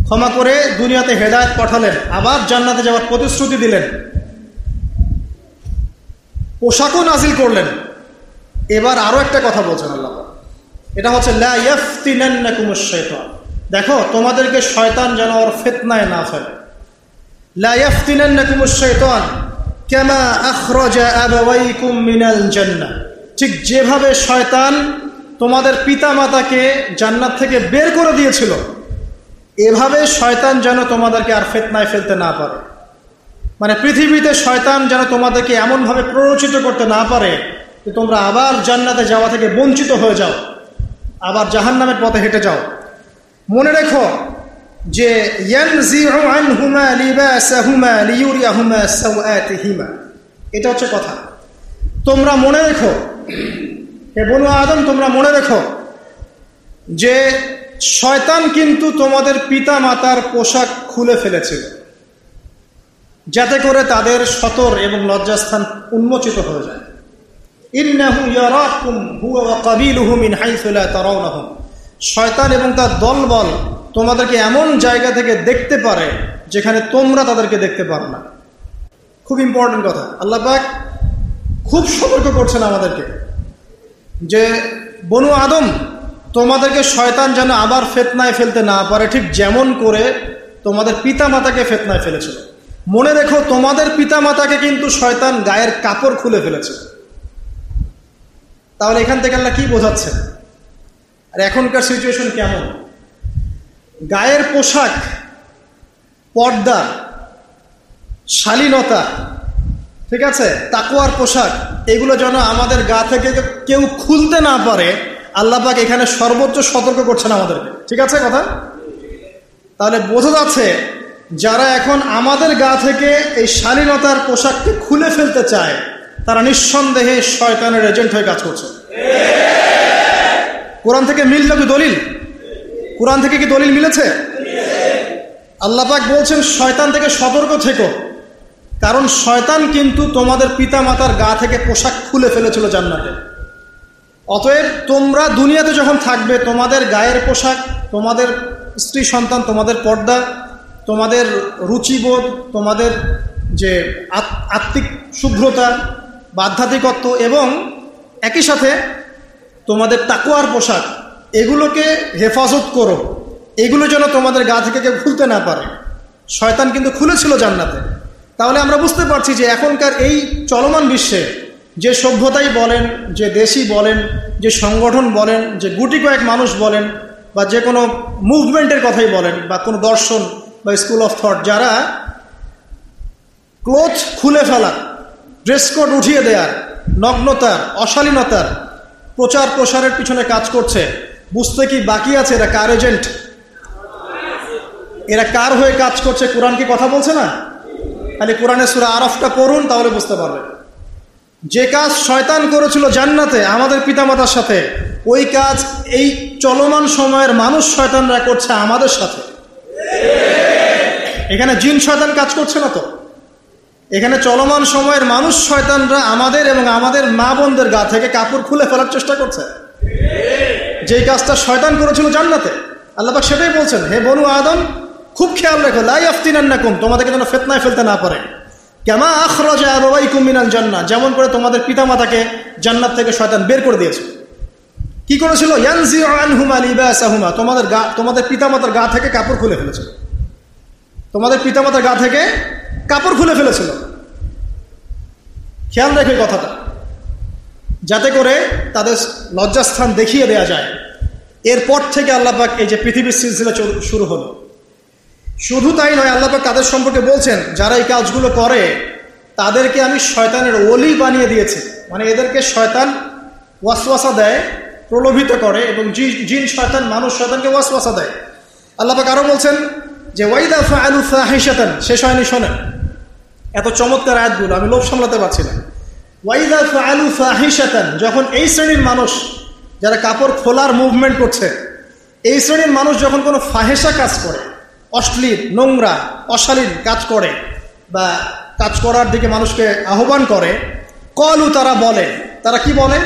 ক্ষমা করে দুনিয়াতে হেদায়ত পাঠালেন, আবার জান্নাতে যাওয়ার প্রতিশ্রুতি দিলেন। পোশাকও নাজিল করলেন। এবার আরও একটা কথা বলছেন আল্লাহ এটা হচ্ছে দেখো, তোমাদেরকে শয়তান যেন ওর ফেতনায় না ফেলে। ঠিক যেভাবে শয়তান তোমাদের পিতা মাতাকে জান্নাত থেকে বের করে দিয়েছিল, এভাবে শয়তান যেন তোমাদেরকে আর ফেতনায় ফেলতে না পারে। মানে পৃথিবীতে শয়তান যেন তোমাদেরকে এমনভাবে প্ররোচিত করতে না পারে যে তোমরা আবার জান্নাতে যাওয়া থেকে বঞ্চিত হয়ে যাও, আবার জাহান্নামের পথে হেঁটে যাও। মনে রেখো যে এটা হচ্ছে কথা। তোমরা মনে রেখো, হে বনু আদম, তোমরা মনে রেখো যে শয়তান কিন্তু তোমাদের পিতা মাতার পোশাক খুলে ফেলেছিল যাতে করে তাদের সতর এবং লজ্জাস্থান উন্মোচিত হয়ে যায়। শয়তান এবং তার দলবল তোমাদেরকে এমন জায়গা থেকে দেখতে পারে যেখানে তোমরা তাদেরকে দেখতে পারো না। খুব ইম্পর্টেন্ট কথা। আল্লাহ পাক খুব সতর্ক করছেন আমাদেরকে যে, বনু আদম, তোমাদেরকে শয়তান যেন আবার ফেতনায় ফেলতে না পারে, ঠিক যেমন করে তোমাদের পিতা মাতাকে ফেতনায় ফেলেছিল। মনে রেখো, তোমাদের পিতা মাতাকে কিন্তু শয়তান গায়ের কাপড় খুলে ফেলেছে। তাহলে এখান থেকে আল্লাহ কি বোঝাচ্ছেন? আর এখনকার সিচুয়েশন কেমন? গায়ের পোশাক, পর্দা, শালীনতা, ঠিক আছে? তাকুয়ার পোশাক, এগুলো যেন আমাদের গা থেকে কেউ খুলতে না পারে আল্লাপাক এখানে সর্বোচ্চ সতর্ক করছেন আমাদেরকে। ঠিক আছে কথা? তাহলে বোঝা যাচ্ছে, যারা এখন আমাদের গা থেকে এই শালীনতার পোশাককে খুলে ফেলতে চায়, তারা নিঃসন্দেহে শয়তানের এজেন্ট হয়ে কাজ করছে। কোরআন থেকে মিলল কি দলিল? কোরআন থেকে কি দলিল মিলেছে? আল্লাপাক বলছেন, শয়তান থেকে সতর্ক থেকো। কারণ শয়তান কিন্তু তোমাদের পিতা মাতার গা থেকে পোশাক খুলে ফেলেছিল জান্নাতে। অতএব তোমরা দুনিয়াতে যখন থাকবে, তোমাদের গায়ের পোশাক, তোমাদের স্ত্রী সন্তান, তোমাদের পর্দা, তোমাদের রুচিবোধ, তোমাদের যে আত্মিক শুভ্রতা বাধ্যাত্মিকত্ব এবং একই সাথে তোমাদের তাকুয়ার পোশাক, এগুলোকে হেফাজত করো। এগুলো যেন তোমাদের গা থেকে কেউ খুলতে না পারে। শয়তান কিন্তু খুলেছিল জান্নাতে। তাহলে আমরা বুঝতে পারছি যে এখনকার এই চলমান বিশ্বে যে সভ্যতাই বলেন, যে দেশই বলেন, যে সংগঠন বলেন, যে গুটি কয়েক মানুষ বলেন, বা যে কোনো মুভমেন্টের কথাই বলেন, বা কোনো দর্শন বা স্কুল অফ থট, যারা ক্লোথ খুলে ফেলা ড্রেস কোড উঠিয়ে দেওয়ার নগ্নতার, অশালীনতার প্রচার প্রসারের পিছনে কাজ করছে। বুঝতে কি বাকি আছে? এরা কার এজেন্ট এরা কার হয়ে কাজ করছে? কোরআন কি কথা বলছে না? খালি কোরআনের সুরা আরফটা পড়ুন, তাহলে বুঝতে পারবে। যে কাজ শয়তান করেছিল জান্নাতে, আমাদের পিতামাতার সাথে, ওই কাজ এই চলমান সময়ের মানুষ শয়তানরা করছে আমাদের সাথে। এখানে জিন শয়তান কাজ করছে না তো? এখানে চলমান সময়ের মানুষ শয়তানরা আমাদের এবং আমাদের মা বোনদের গা থেকে কাপড় খুলে ফেলার চেষ্টা করছে। যেই কাজটা শয়তান করেছিল জান্নাতে আল্লাপাক সেটাই বলছেন, হে বনু আদম, খুব খেয়াল রেখো লাই আফতিনান্নাকুম তোমাদেরকে যেন ফেতনায় ফেলতে না পারে। কেমা আখরাজা আবাই কুমিনাল জান্নাত যেমন করে তোমাদের পিতামাতাকে জান্নাত থেকে শয়তান বের করে দিয়েছে। কি করেছিল? তোমাদের গা, তোমাদের পিতামাতার গা থেকে কাপড় খুলে ফেলেছিল তোমাদের পিতামাতার গা থেকে কাপড় খুলে ফেলেছিল। খেয়াল রেখে কথাটা। যাতে করে তাদের লজ্জাস্থান দেখিয়ে দেয়া যায়। এরপর থেকে আল্লাপাক এই যে পৃথিবীর সিলসিলা শুরু হলো। শুধু তাই নয় আল্লাপাক তাদের সম্পর্কে বলছেন, যারা এই কাজগুলো করে, তাদেরকে আমি শয়তানের ওলি বানিয়ে দিয়েছি। মানে এদেরকে শয়তান ওয়াসওয়াসা দেয়, প্রলোভিত করে এবং জিন শয়তান, মানুষ শয়তানকে ওয়াসওয়াসা দেয়। আল্লাপাক আরও বলছেন যে, ওয়াইদা ফাআলু ফাহিশাতান শেষ হয়নি, শোনেন। এত চমৎকার আয়াতগুলো আমি লোভ সামলাতে পারছি না। ওয়াইদা ফাআলু ফাহিশাতান, যখন এই শ্রেণির মানুষ যারা কাপড় খোলার মুভমেন্ট করছে, এই শ্রেণির মানুষ যখন কোনো ফাহেসা কাজ করে, অশ্লীল, নোংরা, অশালীন কাজ করে বা কাজ করার দিকে মানুষকে আহ্বান করে কলু তারা বলে, তারা কি বলে?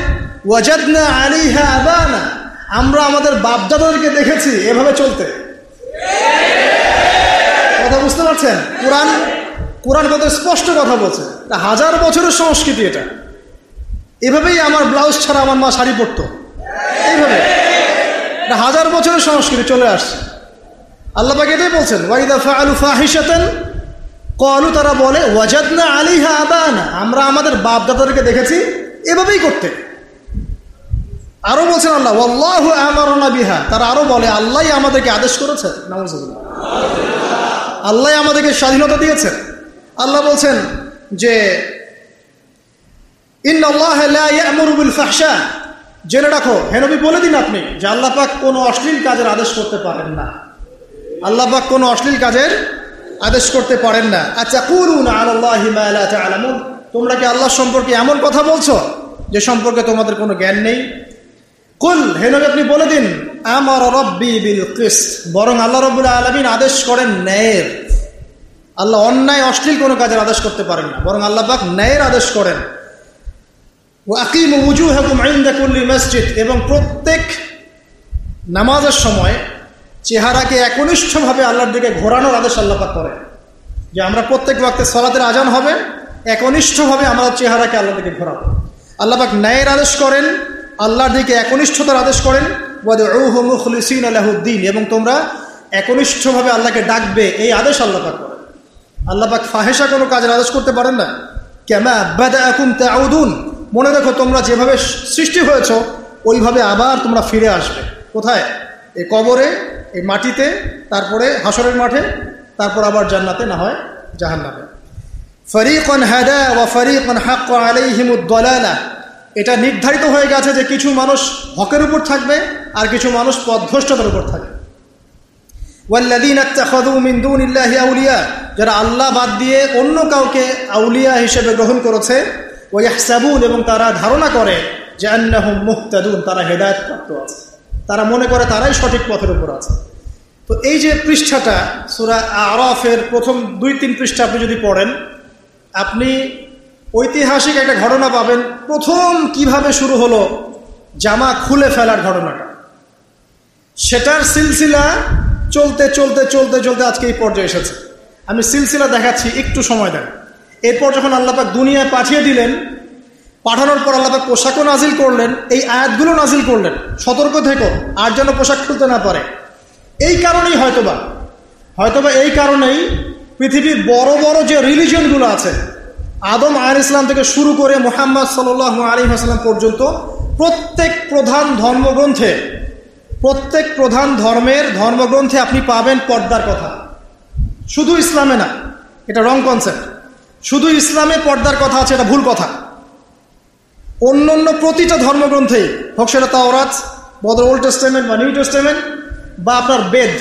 ওয়াজাদনা আলিহা আবানা, আমরা আমাদের বাপদাদাদেরকে দেখেছি এভাবে চলতে। কথা বুঝতে পারছেন? কোরআন কোরআন কত স্পষ্ট কথা বলছে। হাজার বছরের সংস্কৃতি এটা। এভাবেই আমার ব্লাউজ ছাড়া আমার মা শাড়ি পরতো। এইভাবে। হাজার বছরের সংস্কৃতি চলে আসছে। আল্লাহ এটাই বলছেন ওয়াইদা ফাআলু ফাহিশাতান কলু তারা বলে, ওয়াজাদনা আলিহা আবানা আমরা আমাদের বাপ দাদাদেরকে দেখেছি এভাবেই করতে। আরও বলছেন আল্লাহ আল্লাহ আমারনা বিহা তারা আরও বলে, আল্লাহ আমাদেরকে আদেশ করেছে নামাজুল্লাহ আল্লাহ আমাদেরকে স্বাধীনতা দিয়েছে আল্লাহ বলছেন যে জেনে রাখো হেনবি বলে দিন আপনি যে আল্লাহ পাক কোনো অশ্লীল কাজের আদেশ করতে পারেন না। আল্লাহ পাক কোনো অশ্লীল কাজের আদেশ করতে পারেন না। আচ্ছা করুন আল্লাহ তোমরা কি আল্লাহ সম্পর্কে এমন কথা বলছো যে সম্পর্কে তোমাদের কোনো জ্ঞান নেই? কুল হেনবি আপনি বলে দিন, আমার রব্বি বিল কিস্ত। বরং আল্লাহ রব্বুল আলমিন আদেশ করেন ন্যায়ের। আল্লাহ অন্যায়, অশ্লীল কোনো কাজের আদেশ করতে পারেন না। বরং আল্লাহ পাক ন্যায়ের আদেশ করেন। ওয়াকিম উজু হাকুম মসজিদ। এবং প্রত্যেক নামাজের সময় চেহারাকে একনিষ্ঠভাবে আল্লাহর দিকে ঘোরানোর আদেশ আল্লাপাক করে যে আমরা প্রত্যেক ওয়াক্তে সলাতের আজান হবে, একনিষ্ঠভাবে আমাদের চেহারাকে আল্লাহ দিকে ঘোরাবো। আল্লাপাক ন্যায়ের আদেশ করেন, আল্লাহর দিকে একনিষ্ঠতার আদেশ করেন। মুখলিসিন আলাহুদ্দিন এবং তোমরা একনিষ্ঠভাবে আল্লাহকে ডাকবে, এই আদেশ আল্লাপাক করেন। আল্লাপাক ফাহেসা কোনো কাজের আদেশ করতে পারেন না। কেমা বেদা এখন তাউদুন? মনে দেখো তোমরা যেভাবে সৃষ্টি হয়েছ, ওইভাবে আবার তোমরা ফিরে আসবে। কোথায়? এই কবরে এই মাটিতে, তারপরে হাসরের মাঠে, তারপর আবার জান্নাতে, না হয় জাহান্নামে। ফরিকন হাদা ওয়া ফরিকন হাক্ক আলাইহিমুদ্দলালা এটা নির্ধারিত হয়ে গেছে যে কিছু মানুষ হকের উপর থাকবে আর কিছু মানুষ পদভ্রষ্টতার উপর থাকবে। আউলিয়া, যারা আল্লাহ বাদ দিয়ে অন্য কাউকে আউলিয়া হিসেবে গ্রহণ করেছে ওয়াহসাবুন এবং তারা ধারণা করে যে আন্নাহুম মুহতাদুন, তারা হেদায়ত প্রাপ্ত আছে। তারা মনে করে তারাই সঠিক পথের উপর আছে। তো এই যে পৃষ্ঠাটা, সুরা আরফের প্রথম দুই, তিন পৃষ্ঠা আপনি যদি পড়েন, আপনি ঐতিহাসিক একটা ঘটনা পাবেন। প্রথম কীভাবে শুরু হলো, জামা খুলে ফেলার ঘটনাটা। সেটার সিলসিলা চলতে চলতে চলতে চলতে আজকে এই পর্যায়ে এসেছে। আমি সিলসিলা দেখাচ্ছি, একটু সময় দেন। এরপর যখন আল্লাপাক দুনিয়ায় পাঠিয়ে দিলেন, পাঠানোর পর আল্লাপাক পোশাকও নাজিল করলেন, এই আয়াতগুলো নাজিল করলেন। সতর্ক থেকো, আর যেন পোশাক খুলতে না পারে। এই কারণেই হয়তোবা হয়তোবা এই কারণেই পৃথিবীর বড় বড় যে রিলিজিয়নগুলো আছে, আদম আল ইসলাম থেকে শুরু করে মোহাম্মদ সাল আলী হাসলাম পর্যন্ত প্রত্যেক প্রধান ধর্মগ্রন্থে প্রত্যেক প্রধান ধর্মের ধর্মগ্রন্থে আপনি পাবেন পর্দার কথা। শুধু ইসলামে না, এটা রং কনসেপ্ট শুধু ইসলামে পর্দার কথা আছে, এটা ভুল কথা। অন্য অন্য প্রতিটা ধর্মগ্রন্থেই, হোক সেটা তাওরাত, বদর ওল্ড টেস্টেমেন্ট বা নিউ টেস্টেমেন্ট, বা আপনার বেদ,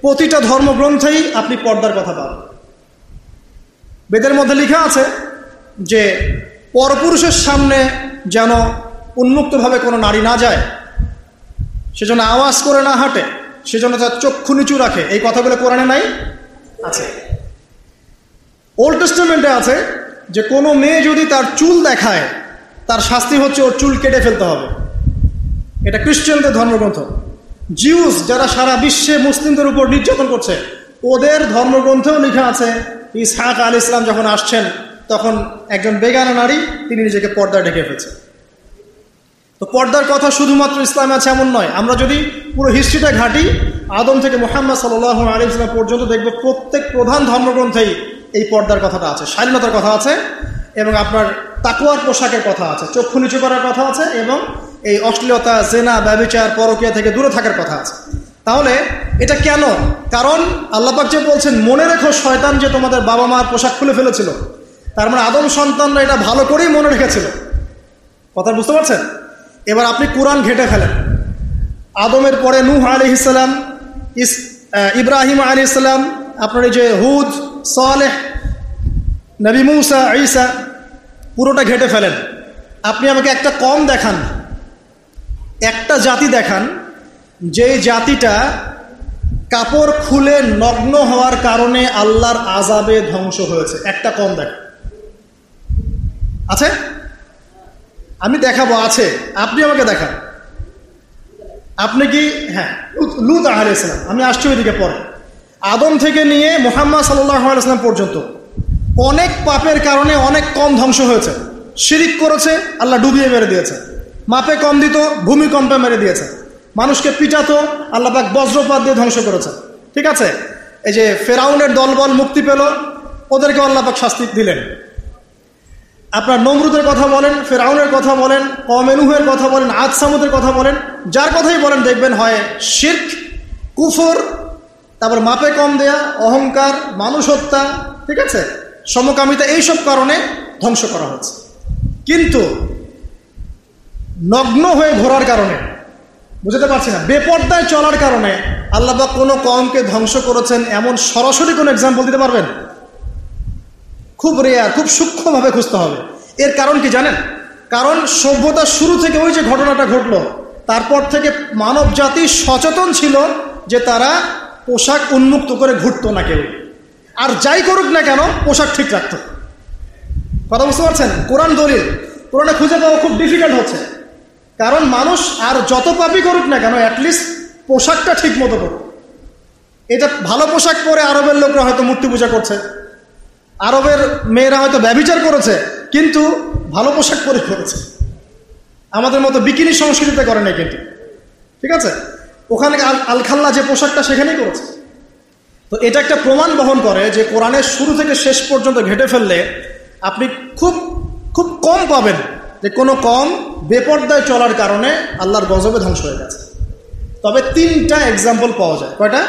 প্রতিটা ধর্মগ্রন্থেই আপনি পর্দার কথা পাবেন। বেদের মধ্যে লেখা আছে যে, পরপুরুষের সামনে যেন উন্মুক্তভাবে কোনো নারী না যায় সেজন্য আওয়াজ করে না হাঁটে, সেজন্য তার চক্ষু নিচু রাখে। এই কথাগুলো কোরআনে নাই? আছে। ওল্ড টেস্টমেন্টে আছে যে কোনো মেয়ে যদি তার চুল দেখায়, তার শাস্তি হচ্ছে ওর চুল কেটে ফেলতে হবে। এটা খ্রিস্টানদের ধর্মগ্রন্থ। জিউস যারা সারা বিশ্বে মুসলিমদের উপর নির্যাতন করছে, ওদের ধর্মগ্রন্থেও লেখা আছে, ইসহাক আল ইসলাম যখন আসছেন, তখন একজন বেগানা নারী, তিনি নিজেকে পর্দা ঢেকে ফেলছেন। তো পর্দার কথা শুধুমাত্র ইসলামে আছে এমন নয়। আমরা যদি পুরো হিস্ট্রিটা ঘাঁটি, আদম থেকে মোহাম্মদ সাল আলী ইসলাম পর্যন্ত দেখব প্রত্যেক প্রধান ধর্মগ্রন্থেই এই পর্দার কথাটা আছে স্বাধীনতার কথা আছে এবং আপনার তাকুয়ার পোশাকের কথা আছে, চক্ষু নিচু করার কথা আছে এবং এই অশ্লীলতা, জেনা ব্যবচার পরকিয়া থেকে দূরে থাকার কথা আছে। তাহলে এটা কেন? কারণ আল্লাপাক যে বলছেন, মনে রেখো শয়তান যে তোমাদের বাবা মার পোশাক খুলে ফেলেছিল। তার মানে আদম সন্তানরা এটা ভালো করেই মনে রেখেছিল। কথা বুঝতে পারছেন? এবার আপনি কোরআন ঘেটে ফেলেন। আদমের পরে নূহ আলি ইসলাম ইস ইব্রাহিম আলী ইসলাম আপনার এই যে হুদ, সালেহ, নবী মুসা, ঈসা, পুরোটা ঘেটে ফেলেন। আপনি আমাকে একটা কম দেখান, একটা জাতি দেখান যে জাতিটা কাপড় খুলে নগ্ন হওয়ার কারণে আল্লাহর আজাবে ধ্বংস হয়েছে। একটা কম দেখান। আছে? আমি দেখাবো, আছে। আপনি আমাকে দেখান। আপনি কি হ্যাঁ লুত আহ ইসলাম আমি আসছি ওইদিকে পরে। আদম থেকে নিয়ে মোহাম্মদ সাল্লাম পর্যন্ত। অনেক পাপের কারণে অনেক কম ধ্বংস হয়েছে। শিরিক করেছে, আল্লাহ ডুবিয়ে মেরে দিয়েছে। মাপে কম দিত, ভূমিকম্পে মেরে দিয়েছে। মানুষকে পিটাতো আল্লাপাক বজ্রপাত দিয়ে ধ্বংস করেছে। ঠিক আছে? এই যে ফেরাউনের দলবল মুক্তি পেল ওদেরকে আল্লাপাক শাস্তি দিলেন। আপনার নমরুদের কথা বলেন, ফেরাউনের কথা বলেন কমেনুহের কথা বলেন, আজ সামুদের কথা বলেন, যার কথাই বলেন দেখবেন হয় শির্ক, কুফর, তারপর মাপে কম দেয়া, অহংকার মানুষ হত্যা ঠিক আছে? সমকামিতা এইসব কারণে ধ্বংস করা হচ্ছে। কিন্তু নগ্ন হয়ে ঘোরার কারণে, বুঝতে পারছি না, বেপর্দায় চলার কারণে আল্লাহ কোনো কমকে ধ্বংস করেছেন এমন সরাসরি কোনো এক্সাম্পল দিতে পারবেন? খুব রেয়ার খুব সূক্ষ্মভাবে খুঁজতে হবে। এর কারণ কি জানেন? কারণ সভ্যতার শুরু থেকে ওই যে ঘটনাটা ঘটলো, তারপর থেকে মানব জাতি সচেতন ছিল যে তারা পোশাক উন্মুক্ত করে ঘুরতো না কেউ। আর যাই করুক না কেন, পোশাক ঠিক রাখত। কথা বুঝতে পারছেন? কোরআন দলিল, কোরআনে খুঁজে পাওয়া খুব ডিফিকাল্ট হচ্ছে। কারণ মানুষ আর যত পাপি করুক না কেন অ্যাটলিস্ট পোশাকটা ঠিক মতো করুক এটা ভালো পোশাক পরে আরবের লোকরা হয়তো মূর্তি পূজা করছে। আরবের মেয়েরা হয়তো ব্যবিচার করেছে, কিন্তু ভালো পোশাক পরে করেছে আমাদের মতো বিকিনি সংস্কৃতিতে করে নাই কিন্তু। ঠিক আছে? ওখানে আলখাল্লা যে পোশাকটা সেখানেই করেছে। তো এটা একটা প্রমাণ বহন করে যে কোরআনের শুরু থেকে শেষ পর্যন্ত ঘেটে ফেললে আপনি খুব খুব কম পাবেন যে কোনো কম বেপর্দায় চলার কারণে আল্লাহর গজবে ধ্বংস হয়ে গেছে। তবে তিনটা এক্সাম্পল পাওয়া যায়। কয়টা?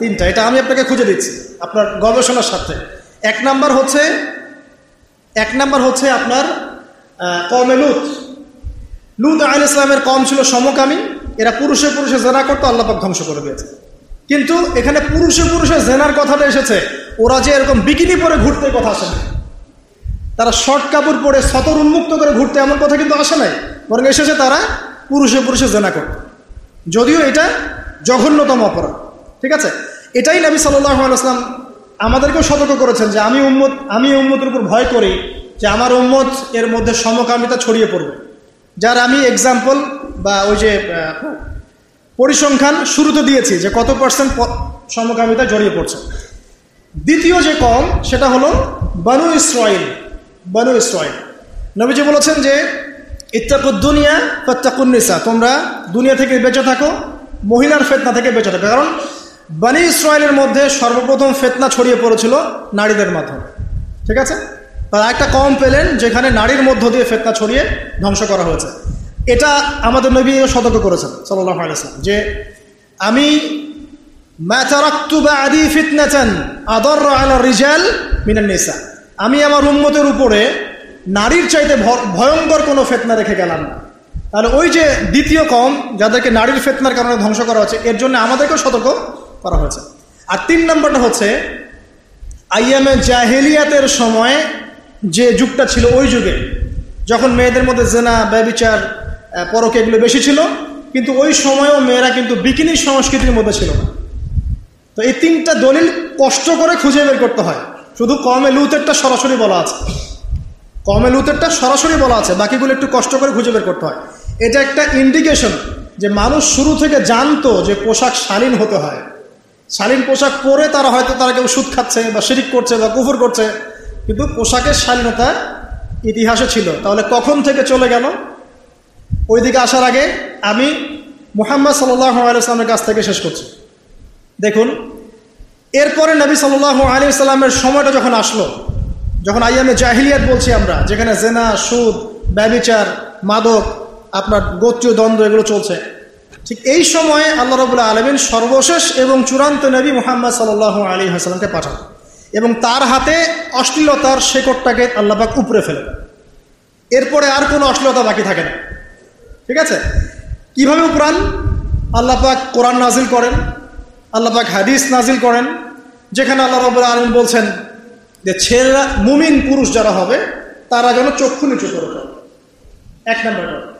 তিনটা। এটা আমি আপনাকে খুঁজে দিচ্ছি, আপনার গবেষণার সাথে এক নাম্বার হচ্ছে, এক নাম্বার হচ্ছে আপনার কমে লুত। লুত আল ইসলামের কম ছিল সমকামী, এরা পুরুষে পুরুষে জেনা করতো আল্লাপাক ধ্বংস করে দিয়েছে। কিন্তু এখানে পুরুষে পুরুষে জেনার কথাটা এসেছে, ওরা যে এরকম বিকিনি পরে ঘুরতে কথা আসে তারা শর্ট কাপড় পরে সতর উন্মুক্ত করে ঘুরতে এমন কথা কিন্তু আসে নাই, বরং এসেছে তারা পুরুষে পুরুষে জেনা করত। যদিও এটা জঘন্যতম অপরাধ, ঠিক আছে? এটাই নবী সাল্লাহ আলাইসলাম আমাদেরকেও সতর্ক করেছেন যে আমি উম্মত, আমি উম্মতের উপর ভয় করি যে আমার উম্মত এর মধ্যে সমকামিতা ছড়িয়ে পড়বে। যার আমি এক্সাম্পল বা ওই যে পরিসংখ্যান শুরুতে দিয়েছি যে কত পার্সেন্ট সমকামিতা জড়িয়ে পড়ছে। দ্বিতীয় যে কম, সেটা হলো বানু ইসরায়েল বানু ইসরায়েল নবীজি বলেছেন যে ইত্তাকুদ্দুনিয়া ফত্তাকুন্নিসা তোমরা দুনিয়া থেকে বেঁচে থাকো, মহিলার ফেতনা থেকে বেঁচে থাকো। কারণ বানি ইসরায়েলের মধ্যে সর্বপ্রথম ফেতনা ছড়িয়ে পড়েছিল নারীদের মাধ্যমে। ঠিক আছে? তারা একটা কম পেলেন যেখানে নারীর মধ্য দিয়ে ফেতনা ছড়িয়ে ধ্বংস করা হয়েছে। এটা আমাদের নবী সতর্ক করেছেন সাল্লাহ আলাইসলাম যে আমি আদি ফিতনেছেন আদর আলা রিজাল মিনান্নিসা আমি আমার উন্মতের উপরে নারীর চাইতে ভয়ঙ্কর কোনো ফেতনা রেখে গেলাম না। তাহলে ওই যে দ্বিতীয় কম, যাদেরকে নারীর ফেতনার কারণে ধ্বংস করা হচ্ছে, এর জন্য আমাদেরকেও সতর্ক করা হয়েছে। আর তিন নম্বরটা হচ্ছে আইএমএ জাহেলিয়াতের সময় যে যুগটা ছিল ওই যুগে, যখন মেয়েদের মধ্যে জেনা, ব্যবিচার পরকে এগুলো বেশি ছিল, কিন্তু ওই সময়ও মেয়েরা কিন্তু বিকিনি সংস্কৃতির মধ্যে ছিল না। তো এই তিনটা দলিল কষ্ট করে খুঁজে বের করতে হয়। শুধু কমে লুতেরটা সরাসরি বলা আছে। কমে লুতেরটা সরাসরি বলা আছে, বাকিগুলো একটু কষ্ট করে খুঁজে বের করতে হয়। এটা একটা ইন্ডিকেশন যে মানুষ শুরু থেকে জানতো যে পোশাক শালীন হতে হয়। শালীন পোশাক পরে তারা হয়তো তারা কেউ সুদ খাচ্ছে বা শিরিক করছে বা কুফুর করছে, কিন্তু পোশাকের শালীনতা ইতিহাসে ছিল। তাহলে কখন থেকে চলে গেল? ওইদিকে আসার আগে আমি মোহাম্মদ মুহাম্মদ সাল্লামের কাছ থেকে শেষ করছি। দেখুন, এরপরে নবী সাল্লাহ আলী সাল্লামের সময়টা যখন আসলো, যখন আইয়ামে জাহিলিয়াত বলছি আমরা, যেখানে জেনা, সুদ, ব্যবিচার, মাদক, আপনার গোত্রীয় দ্বন্দ্ব, এগুলো চলছে। ঠিক এই সময়ে আল্লাহ রবুল্লাহ আলমিন সর্বশেষ এবং চূড়ান্ত নবী মোহাম্মদ সাল আলী হাসালামকে পাঠান এবং তার হাতে অশ্লীলতার শেকড়টাকে আল্লাপাক উপরে ফেলে এরপরে আর কোনো অশ্লীলতা বাকি থাকে না। ঠিক আছে? কীভাবে উপরান আল্লাপাক কোরআন নাজিল করেন আল্লাপাক হাদিস নাজিল করেন, যেখানে আল্লাহ রবুল্লাহ আলমিন বলছেন যে ছেলেরা, মুমিন পুরুষ যারা হবে, তারা যেন চক্ষু নিচু করে এক নম্বর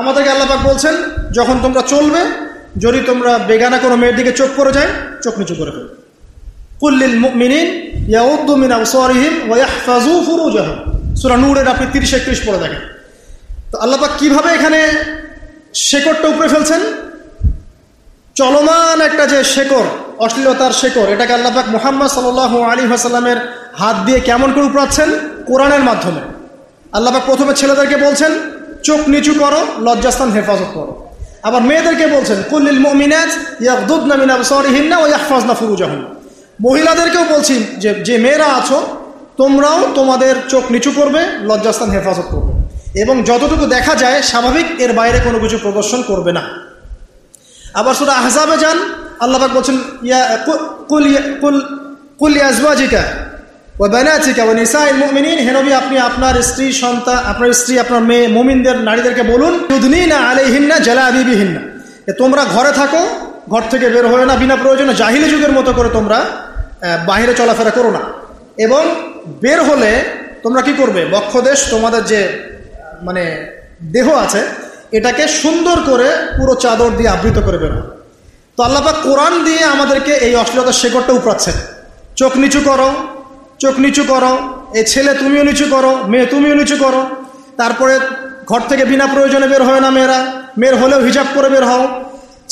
আমাদেরকে আল্লাপাক বলছেন, যখন তোমরা চলবে, যদি তোমরা বেগানা কোনো মেয়ের দিকে চোখ করে যায়, চোখ নিচু করে ফেলবে কুল্লিল মিনিন ইয়াউদ্দু মিন আবসারিহিম ওয়া ইয়াহফাজু ফুরুজাহুম। সূরা নূরের আপনি 30 31 পড়ে দেখেন। তো আল্লাপাক কীভাবে এখানে শেকড়টা উপরে ফেলছেন? চলমান একটা যে শেকড়, অশ্লীলতার শেকড়, এটাকে আল্লাপাক মোহাম্মদ সাল আলী হাসাল্লামের হাত দিয়ে কেমন করে উপরাচ্ছেন কোরআনের মাধ্যমে। আল্লাপাক প্রথমে ছেলেদেরকে বলছেন চোখ নিচু করো, লজ্জাস্থান হেফাজত করো। আবার মেয়েদেরকে বলছেন কুল্লিল মমিনাজ ইয়াকদুদনা মিন আবসারিহিন্না ওয়া ইয়াহফাজনা ফুরুজাহুন মহিলাদেরকেও বলছি যে যে মেয়েরা আছো, তোমরাও তোমাদের চোখ নিচু করবে, লজ্জাস্থান হেফাজত করবে। এবং যতটুকু দেখা যায়, স্বাভাবিক এর বাইরে কোনো কিছু প্রদর্শন করবে না। আবার শুধু আহজাবে যান আল্লাহাক বলছেন, ইয়া কুল কুল কুল ইয়াজবাজিকা ও বেনাচিকা ও নিসাইল মুমিনিন হেনবি আপনি আপনার স্ত্রী, সন্তান, আপনার স্ত্রী, আপনার মেয়ে, মুমিনদের নারীদেরকে বলুন না আলাইহিন্না জেলা আবিবিহিন্না তোমরা ঘরে থাকো, ঘর থেকে বের হয়ে না বিনা প্রয়োজনে, জাহিলি যুগের মতো করে তোমরা বাহিরে চলাফেরা করো না। এবং বের হলে তোমরা কি করবে? বক্ষদেশ, তোমাদের যে মানে দেহ আছে, এটাকে সুন্দর করে পুরো চাদর দিয়ে আবৃত করে বেরো তো আল্লাপাক কোরআন দিয়ে আমাদেরকে এই অশ্লীলতার শেকড়টা উপরাচ্ছেন চোখ নিচু করো চোখ নিচু করো, এ ছেলে তুমিও নিচু করো, মেয়ে তুমিও নিচু করো। তারপরে ঘর থেকে বিনা প্রয়োজনে বের হয় না মেয়েরা, মেয়ের হলেও হিজাব করে বের হও।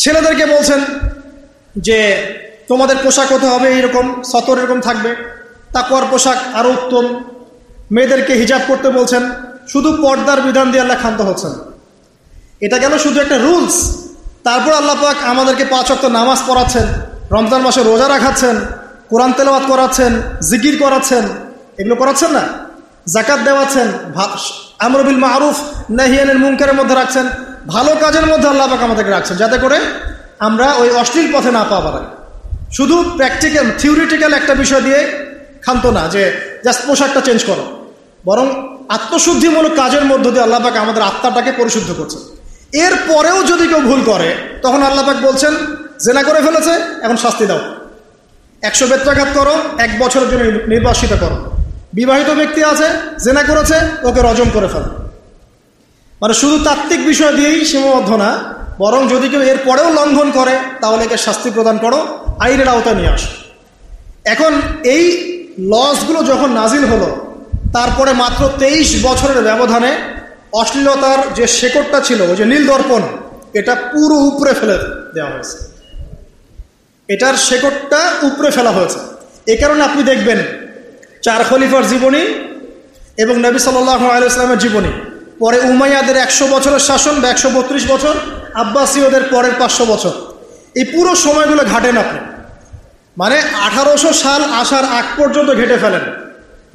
ছেলেদেরকে বলছেন যে, তোমাদের পোশাক হতে হবে এইরকম, সতর এরকম থাকবে, তাকুয়ার পোশাক আরও উত্তম। মেয়েদেরকে হিজাব করতে বলছেন, শুধু পর্দার বিধান দিয়ে আল্লাহ ক্ষান্ত হচ্ছেন। এটা গেল শুধু একটা রুলস। তারপর আল্লাহ পাক আমাদেরকে পাঁচ অক্ট নামাজ পড়াচ্ছেন, রমজান মাসে রোজা রাখাচ্ছেন। কোরআন তেলাওয়াত করাচ্ছেন, জিকির করাচ্ছেন, এগুলো করাচ্ছেন না? জাকাত দেওয়াচ্ছেন আমরবিল মাহরুফ নাহিয়ানের মুঙ্কারের মধ্যে রাখছেন, ভালো কাজের মধ্যে আল্লাহ পাক আমাদেরকে রাখছেন, যাতে করে আমরা ওই অশ্লীল পথে না পাওয়া বাড়াই। শুধু প্র্যাকটিক্যাল থিওরিটিক্যাল একটা বিষয় দিয়ে খান্ত না, যে জাস্ট পোশাকটা চেঞ্জ করো। বরং আত্মশুদ্ধিমূলক কাজের মধ্য দিয়ে আল্লাপাক আমাদের আত্মাটাকে পরিশুদ্ধ করছে। এর পরেও যদি কেউ ভুল করে, তখন আল্লাপাক বলছেন, জেনা করে ফেলেছে, এখন শাস্তি দাও। একশো বেত্রাঘাত করো, এক বছরের জন্য নির্বাসিত করো। বিবাহিত ব্যক্তি আছে, জেনা করেছে, ওকে রজম করে ফেলো। মানে শুধু তাত্ত্বিক বিষয় দিয়েই সীমাবদ্ধ না, বরং যদি কেউ এর পরেও লঙ্ঘন করে, তাহলে একে শাস্তি প্রদান করো, আইনের আওতায় নিয়ে আসো। এখন এই লসগুলো যখন নাজিল হলো, তারপরে মাত্র তেইশ বছরের ব্যবধানে অশ্লীলতার যে শেকড়টা ছিল, ওই যে নীল দর্পণ এটা পুরো উপরে ফেলে দেওয়া হয়েছে। এটার শেকড়টা উপরে ফেলা হয়েছে। এ কারণে আপনি দেখবেন চার খলিফার জীবনী এবং নবী সাল্লাহ আলাইসলামের জীবনী। পরে উমাইয়াদের একশো বছরের শাসন বা একশো বত্রিশ বছর, আব্বাসীয়দের পরের পাঁচশো বছর। এই পুরো সময়গুলো ঘাটেন আপনি। মানে আঠারোশো সাল আসার আগ পর্যন্ত ঘেটে ফেলেন।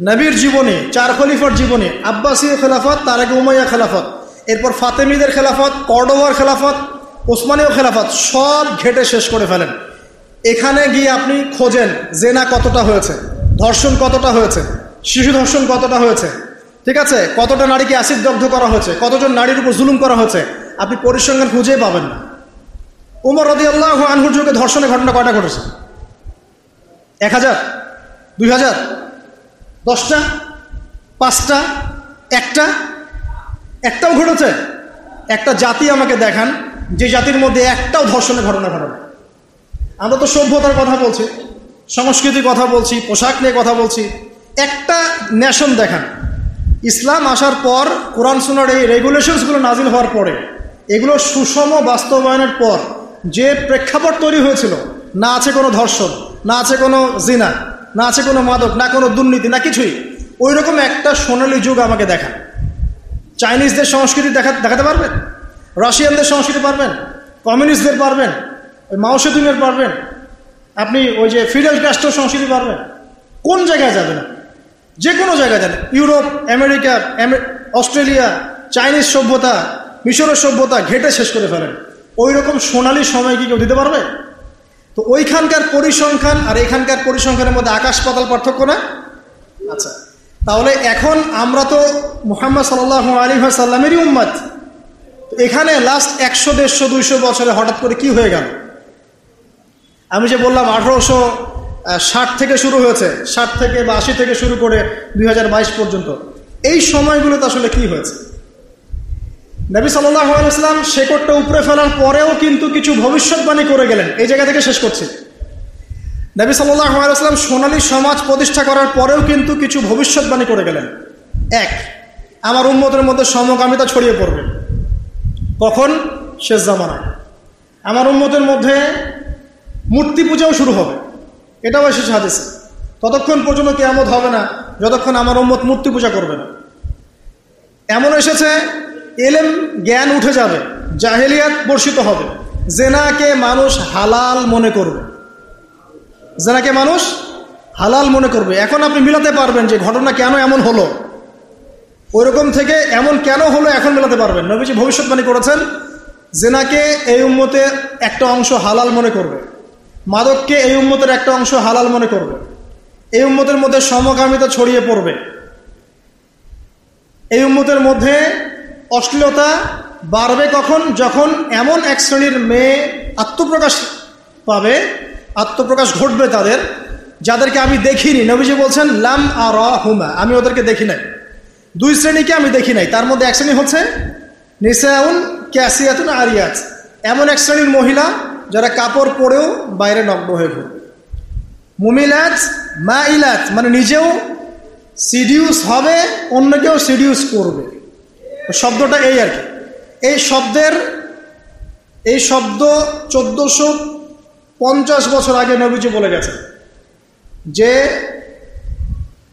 নবীর জীবনী, চার খলিফার জীবনী, আব্বাসীয় খেলাফত, তার আগে উমাইয়া খেলাফত, এরপর ফাতেমিদের খেলাফত কর্ডোভার খেলাফত, ওসমানীয় খেলাফত, সব ঘেটে শেষ করে ফেলেন। এখানে গিয়ে আপনি খোঁজেন জেনা কতটা হয়েছে, ধর্ষণ কতটা হয়েছে, শিশু ধর্ষণ কতটা হয়েছে, ঠিক আছে? কতটা নারীকে অ্যাসিড দগ্ধ করা হয়েছে, কতজন নারীর উপর জুলুম করা হয়েছে, আপনি পরিসংখ্যান খুঁজেই পাবেন না। উমর রদি আল্লাহ আনহুর যুগে ধর্ষণের ঘটনা কয়টা ঘটেছে? এক হাজার, দুই হাজার, দশটা, পাঁচটা, একটা, একটাও ঘটেছে। একটা জাতি আমাকে দেখান, যে জাতির মধ্যে একটাও ধর্ষণের ঘটনা ঘটে না আমরা তো সভ্যতার কথা বলছি, সংস্কৃতির কথা বলছি, পোশাক নিয়ে কথা বলছি। একটা ন্যাশন দেখান। ইসলাম আসার পর, কোরআন সোনার এই রেগুলেশনসগুলো নাজিল হওয়ার পরে, এগুলো সুষম বাস্তবায়নের পর যে প্রেক্ষাপট তৈরি হয়েছিল, না আছে কোনো ধর্ষণ, না আছে কোনো জিনা, না আছে কোনো মাদক, না কোনো দুর্নীতি, না কিছুই ওই রকম একটা সোনালি যুগ আমাকে দেখান। চাইনিজদের সংস্কৃতি দেখা দেখাতে পারবেন? রাশিয়ানদের সংস্কৃতি পারবেন? কমিউনিস্টদের পারবেন? ওই মাওসেদুনের পারবেন? আপনি ওই যে ফিডেল ক্যাস্টোর সংস্কৃতি পারবেন? কোন জায়গায় যাবেন যে কোনো জায়গায় যান ইউরোপ, আমেরিকা অস্ট্রেলিয়া, চাইনিজ সভ্যতা, মিশরের সভ্যতা, ঘেটে শেষ করে ফেলেন। ওই রকম সোনালি সময় কি কেউ দিতে পারবে? তো ওইখানকার পরিসংখ্যান আর এখানকার পরিসংখ্যানের মধ্যে আকাশ পাতাল পার্থক্য না? আচ্ছা তাহলে এখন আমরা তো মোহাম্মদ সাল্লাহ আলী সাল্লামেরই উম্মাদ এখানে লাস্ট একশো, দেড়শো, দুইশো বছরে হঠাৎ করে কি হয়ে গেল? আমি যে বললাম আঠারোশো ষাট থেকে শুরু হয়েছে, ষাট থেকে বা আশি থেকে শুরু করে দুই হাজার বাইশ পর্যন্ত। এই সময়গুলোতে আসলে কি হয়েছে? নবী সাল্লাম শেকড়টা উপরে ফেলার পরেও কিন্তু কিছু ভবিষ্যৎবাণী করে গেলেন। এই জায়গা থেকে শেষ করছি। নবী সাল্লাম সোনালী সমাজ প্রতিষ্ঠা করার পরেও কিন্তু কিছু ভবিষ্যৎবাণী করে গেলেন। এক, আমার উন্মতের মধ্যে সমকামিতা ছড়িয়ে পড়বে। কখন? শেষ জামানায়। আমার উন্মতের মধ্যে মূর্তি পূজাও শুরু হবে। এটাও এসেছে হাদিসে। ততক্ষণ পর্যন্ত কেয়ামত হবে না, যতক্ষণ আমার উম্মত মূর্তি পূজা করবে না। এমন এসেছে, এলেম জ্ঞান উঠে যাবে, জাহেলিয়াত বর্ষিত হবে। জেনাকে মানুষ হালাল মনে করবে। জেনাকে মানুষ হালাল মনে করবে। এখন আপনি মিলাতে পারবেন যে ঘটনা কেন এমন হলো। ওইরকম থেকে এমন কেন হলো এখন মেলাতে পারবেন। নবীজি ভবিষ্যৎবাণী করেছেন, জেনাকে এই উম্মতে একটা অংশ হালাল মনে করবে। মাদককে এই উম্মতের একটা অংশ হালাল মনে করবে। এই উম্মতের মধ্যে সমকামিতা ছড়িয়ে পড়বে। এই উম্মতের মধ্যে অশ্লীলতা বাড়বে কখন? যখন এমন এক শ্রেণির মেয়ে আত্মপ্রকাশ পাবে, আত্মপ্রকাশ ঘটবে তাদের, যাদেরকে আমি দেখিনি। নবীজি বলছেন, লাম আর হুমা আমি ওদেরকে দেখি নাই। দুই শ্রেণীকে আমি দেখি নাই। তার মধ্যে এক শ্রেণি হচ্ছে নিসাউন ক্যাসিয়াতুন আরিয়াত। এমন এক শ্রেণির মহিলা যারা কাপড় পরেও বাইরে নগ্ন হয়ে ঘুরবে মুমিলাত মা ইলাত মানে নিজেও সিডিউস হবে, অন্যকেও সিডিউস করবে। শব্দটা এই আর কি। এই শব্দের, এই শব্দ চোদ্দশো পঞ্চাশ বছর আগে নবীজি বলে গেছেন যে,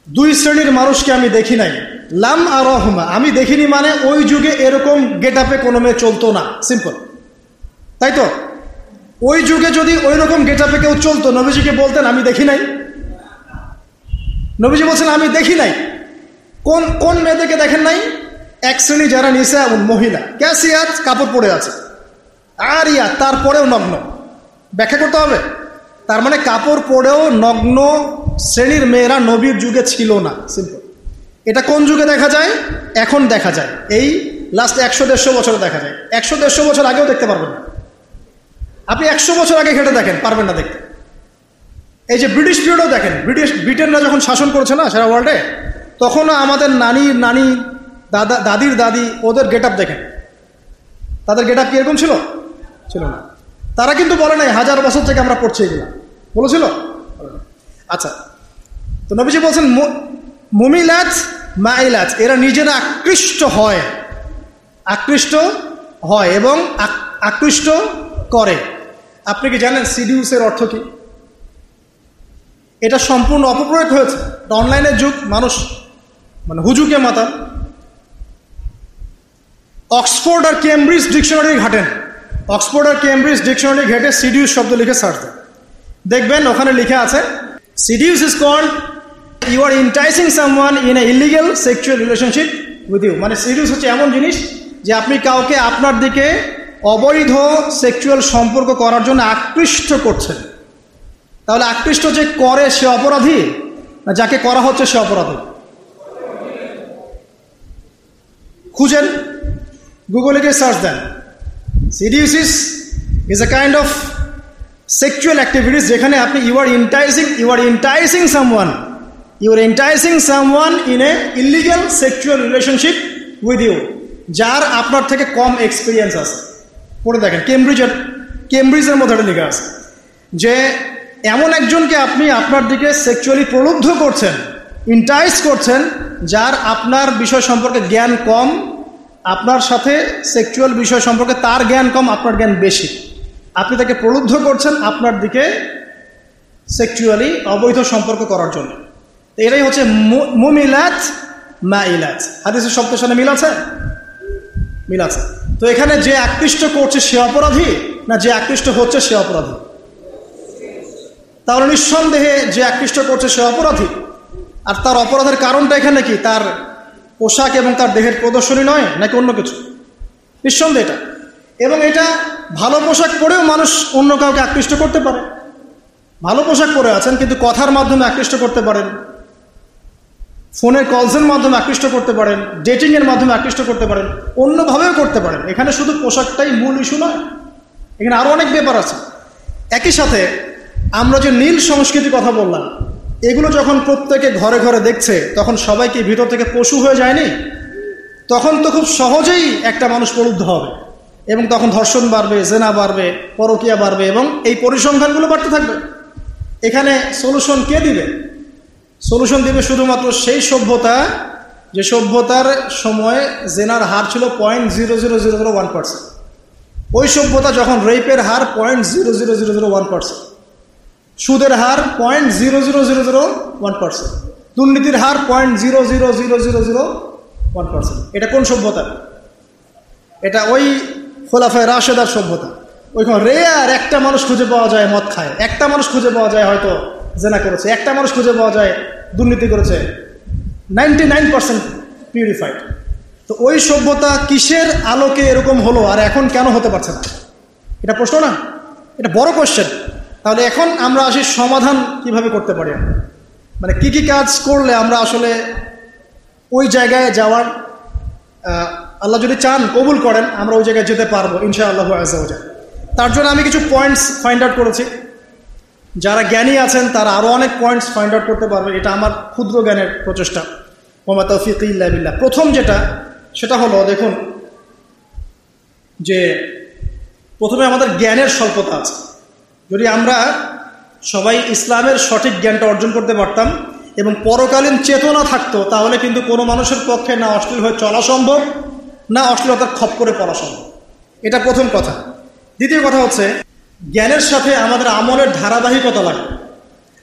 দুই শ্রেণির মানুষকে আমি দেখি নাই। লাম আর রহমা আমি দেখিনি মানে ওই যুগে এরকম গেট আপে কোনো মেয়ে চলতো না। সিম্পল তাই তো? ওই যুগে যদি ওই রকম গেট আপে কেউ চলতো, নবীজিকে বলতেন, আমি দেখি নাই। নবীজি বলছেন, আমি দেখি নাই। কোন কোন মেয়েদেরকে দেখেন নাই? এক শ্রেণি যারা নিসা এমন মহিলা। ক্যাসিয়াত কাপড় পরে আছে। আর ইয়া তারপরেও নগ্ন। ব্যাখ্যা করতে হবে। তার মানে কাপড় পরেও নগ্ন শ্রেণির মেয়েরা নবীর যুগে ছিল না। সিম্পল এটা কোন যুগে দেখা যায়? এখন দেখা যায়। এই লাস্ট একশো দেড়শো বছরে দেখা যায়। একশো দেড়শো বছর আগেও দেখতে পারবেন না। আপনি একশো বছর আগে ঘেটে দেখেন, পারবেন না দেখতে। এই যে ব্রিটিশ পিরিয়ডও দেখেন ব্রিটিশ ব্রিটেনরা যখন শাসন করেছে না সারা ওয়ার্ল্ডে তখনও আমাদের নানি নানি, দাদা, দাদির দাদি, ওদের গেট দেখেন। তাদের গেট আপ কীরকম ছিল? ছিল না। তারা কিন্তু বলে নাই, হাজার বছর থেকে আমরা পড়ছি এগুলা। বলেছিল? আচ্ছা তো নবীজি বলছেন মুমিলাজ মাইলাজ এরা নিজেরা আকৃষ্ট হয়। আকৃষ্ট হয় এবং আকৃষ্ট করে। আপনি কি জানেন সিডিউসের অর্থ কি? এটা সম্পূর্ণ অপপ্রয়োগ হয়েছে। অনলাইনের যুগ, মানুষ মানে হুজুকে মাতা অক্সফোর্ড আর কেমব্রিজ ডিকশনারি ঘাটেন। অক্সফোর্ড আর কেমব্রিজ ডিকশনারি ঘেটে সিডিউস শব্দ লিখে সার্চ দেন। দেখবেন ওখানে লিখে আছে, seduce is called, you are enticing someone in a illegal sexual relationship with you. মানে সিডিউস হচ্ছে এমন জিনিস যে আপনি কাউকে আপনার দিকে অবৈধ সেক্সুয়াল সম্পর্ক করার জন্য আকৃষ্ট করছেন তাহলে আকৃষ্ট যে করে সে অপরাধী, না যাকে করা হচ্ছে সে অপরাধী? খুঁজেন গুগলে গিয়ে search then. Seduces is a kind of sexual activities যেখানে আপনি you are enticing you are enticing someone you are enticing someone in a illegal sexual relationship with you যার আপনার থেকে কম এক্সপিরিয়েন্স আছে। পড়ে দেখেন কেমব্রিজের কেমব্রিজের মধ্যে একটা লেখা আছে, যে এমন একজনকে আপনি আপনার দিকে সেক্সুয়ালি প্রলুব্ধ করছেন ইন্টাইস করছেন, যার আপনার বিষয় সম্পর্কে জ্ঞান কম, আপনার সাথে সেক্সুয়াল বিষয় সম্পর্কে তার জ্ঞান কম, আপনার জ্ঞান বেশি। আপনি তাকে প্রলুব্ধ করছেন আপনার দিকে সেক্সুয়ালি অবৈধ সম্পর্ক করার জন্য। এটাই হচ্ছে মুমিলাত মা ইলাত হাদিসের শব্দের সাথে মিল আছে? মিল আছে। তো এখানে যে আকৃষ্ট করছে সে অপরাধী না যে আকৃষ্ট হচ্ছে সে অপরাধী? তাহলে নিঃসন্দেহে যে আকৃষ্ট করছে সে অপরাধী। আর তার অপরাধের কারণটা এখানে কি? তার পোশাক এবং তার দেহের প্রদর্শনী নয় নাকি অন্য কিছু? নিঃসন্দেহে এটা। এবং এটা ভালো পোশাক পরেও মানুষ অন্য কাউকে আকৃষ্ট করতে পারে। ভালো পোশাক পরে আছেন, কিন্তু কথার মাধ্যমে আকৃষ্ট করতে পারেন। ফোনের কলসের মাধ্যমে আকৃষ্ট করতে পারেন, ডেটিংয়ের মাধ্যমে আকৃষ্ট করতে পারেন, অন্যভাবেও করতে পারেন। এখানে শুধু পোশাকটাই মূল ইস্যু নয়, এখানে আরও অনেক ব্যাপার আছে। একই সাথে আমরা যে নীল সংস্কৃতি কথা বললাম, এগুলো যখন প্রত্যেকে ঘরে ঘরে দেখছে, তখন সবাইকে ভিতর থেকে পশু হয়ে যায়নি? তখন তো খুব সহজেই একটা মানুষ প্রলুব্ধ হবে এবং তখন ধর্ষণ বাড়বে, জেনা বাড়বে, পরকিয়া বাড়বে এবং এই পরিসংখ্যানগুলো বাড়তে থাকবে। এখানে সলিউশন কে দিবে? সলিউশন দিবে শুধুমাত্র সেই সভ্যতা যে সভ্যতার সময় জেনার হার ছিল point zero zero zero zero one percent ওই সভ্যতা যখন রেপের হার point zero zero zero zero one percent সুদের হার point zero zero zero zero one percent দুর্নীতির হার point zero zero zero zero zero one percent এটা কোন সভ্যতা এটা ওই খোলাফায় রাশেদার সভ্যতা ওইখানে রে আর একটা মানুষ খুঁজে পাওয়া যায় মদ খায় একটা মানুষ খুঁজে পাওয়া যায় হয়তো জেনা করেছে একটা মানুষ খুঁজে পাওয়া যায় দুর্নীতি করেছে। নাইনটি নাইন পার্সেন্ট পিউরিফাইড তো ওই সভ্যতা কিসের আলোকে এরকম হলো আর এখন কেন হতে পারছে না? এটা প্রশ্ন না? এটা বড় কোশ্চেন তাহলে এখন আমরা আসি সমাধান কীভাবে করতে পারি মানে কি কি কাজ করলে আমরা আসলে ওই জায়গায় যাওয়ার আল্লাহ যদি চান, কবুল করেন, আমরা ওই জায়গায় যেতে পারব ইনশা আল্লাহ আজাল তার জন্য আমি কিছু পয়েন্টস ফাইন্ড আউট করেছি। যারা জ্ঞানী আছেন, তারা আরও অনেক পয়েন্টস ফাইন্ড আউট করতে পারবে। এটা আমার ক্ষুদ্র জ্ঞানের প্রচেষ্টা। মোমা তৌফিক ইল্লাবিল্লা প্রথম যেটা, সেটা হলো, দেখুন, যে প্রথমে আমাদের জ্ঞানের স্বল্পতা আছে। যদি আমরা সবাই ইসলামের সঠিক জ্ঞানটা অর্জন করতে পারতাম এবং পরকালীন চেতনা থাকতো, তাহলে কিন্তু কোনো মানুষের পক্ষে না অশ্লীল হয়ে চলা সম্ভব, না অশ্লীলতার খপ করে পড়া সম্ভব। এটা প্রথম কথা। দ্বিতীয় কথা হচ্ছে জ্ঞানের সাথে আমাদের আমলের ধারাবাহিকতা লাগবে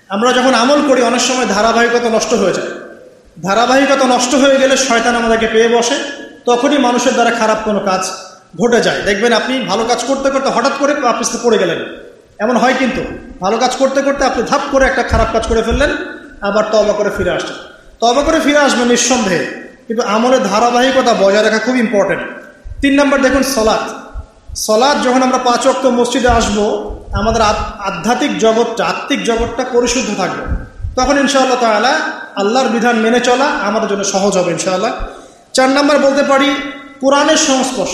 আমরা যখন আমল করি, অনেক সময় ধারাবাহিকতা নষ্ট হয়ে যায়। ধারাবাহিকতা নষ্ট হয়ে গেলে শয়তান আমাদেরকে পেয়ে বসে। তখনই মানুষের দ্বারা খারাপ কোনো কাজ ঘটে যায়। দেখবেন আপনি ভালো কাজ করতে করতে হঠাৎ করে আপনি পড়ে গেলেন। এমন হয় কিন্তু ভালো কাজ করতে করতে আপনি ধাপ করে একটা খারাপ কাজ করে ফেললেন, আবার তবা করে ফিরে আসছেন তবা করে ফিরে আসবেন নিঃসন্দেহে। কিন্তু আমলের ধারাবাহিকতা বজায় রাখা খুব ইম্পর্টেন্ট তিন নম্বর দেখুন সলাৎ সলাদ যখন আমরা পাঁচ অক্ট মসজিদে আসব, আমাদের আধ্যাত্মিক জগৎটা, আত্মিক জগৎটা পরিশুদ্ধ থাকবে। তখন ইনশাআল্লাহ তালা আল্লাহর বিধান মেনে চলা আমাদের জন্য সহজ হবে ইনশাআল্লাহ। চার নম্বর বলতে পারি, কোরআনের সংস্পর্শ।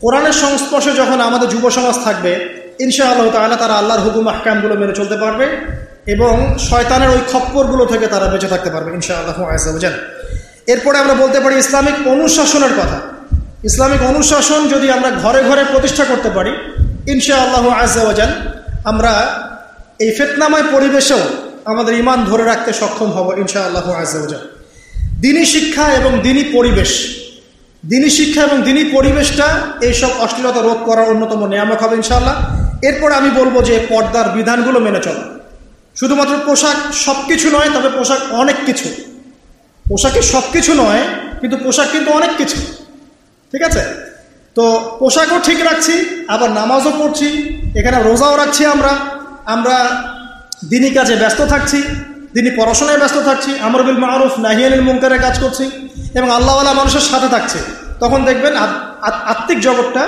কোরআনের সংস্পর্শে যখন আমাদের যুব সমাজ থাকবে, ইনশাআল্লাহ তালা তারা আল্লাহর হুকুম, আহকামগুলো মেনে চলতে পারবে এবং শয়তানের ওই খপ্পরগুলো থেকে তারা বেঁচে থাকতে পারবে ইনশাআল্লাহ আজান এরপরে আমরা বলতে পারি ইসলামিক অনুশাসনের কথা। ইসলামিক অনুশাসন যদি আমরা ঘরে ঘরে প্রতিষ্ঠা করতে পারি ইনশা আল্লাহ আজান আমরা এই ফেতনাময় পরিবেশেও আমাদের ইমান ধরে রাখতে সক্ষম হব ইনশা আল্লাহ আজান দিনী শিক্ষা এবং দিনী পরিবেশ, দিনী শিক্ষা এবং দিনী পরিবেশটা এইসব অশ্লীলতা রোধ করার অন্যতম নিয়ামক হবে ইনশাআল্লাহ। এরপর আমি বলব যে পর্দার বিধানগুলো মেনে চলা। শুধুমাত্র পোশাক সব কিছু নয়, তবে পোশাক অনেক কিছু। পোশাকে সব কিছু নয়, কিন্তু পোশাক কিন্তু অনেক কিছু। ঠিক আছে? তো পোশাকও ঠিক রাখছি, আবার নামাজও পড়ছি, এখানে রোজাও রাখছি আমরা। আমরা দিনই কাজে ব্যস্ত থাকছি, দিনই পড়াশোনায় ব্যস্ত থাকছি আমর বিল মারুফ, নাহিয়ানিল মুঙ্কারের কাজ করছি এবং আল্লাহওয়ালা মানুষের সাথে থাকছে। তখন দেখবেন আত্মিক জগৎটা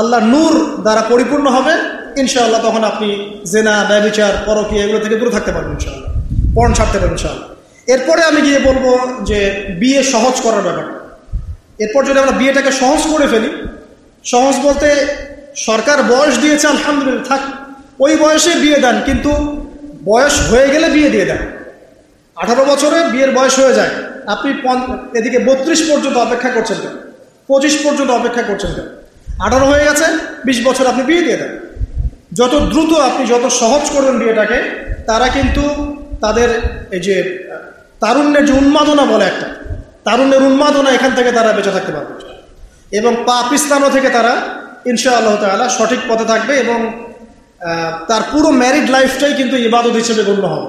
আল্লাহ নূর দ্বারা পরিপূর্ণ হবে। ইনশাআল্লাহ তখন আপনি জেনা, ব্যবচার পরকি এগুলো থেকে দূরে থাকতে পারবেন ইনশাআল্লাহ। পণ ছাড়তে পারবেন ইনশাআল্লাহ। এরপরে আমি গিয়ে বলব যে বিয়ে সহজ করার ব্যাপারটা। এরপর যদি আমরা বিয়েটাকে সহজ করে ফেলি, সহজ বলতে সরকার বয়স দিয়েছে, আলহামদুলিল্লাহ, থাক, ওই বয়সে বিয়ে দেন, কিন্তু বয়স হয়ে গেলে বিয়ে দিয়ে দেন। আঠারো বছরে বিয়ের বয়স হয়ে যায়। আপনি এদিকে বত্রিশ পর্যন্ত অপেক্ষা করছেন কেন? পঁচিশ পর্যন্ত অপেক্ষা করছেন কেন? আঠারো হয়ে গেছে, বিশ বছর আপনি বিয়ে দিয়ে দেন। যত দ্রুত আপনি যত সহজ করবেন বিয়েটাকে, তারা কিন্তু তাদের এই যে, তারুণ্যের যে উন্মাদনা বলে একটা তারুণ্যের উন্মাদনা এখান থেকে তারা বেঁচে থাকতে পারবে। এবং পাকিস্তানও থেকে তারা ইনশা আল্লাহ তালা সঠিক পথে থাকবে এবং তার পুরো ম্যারিড লাইফটাই কিন্তু ইবাদত হিসেবে গণ্য হবে।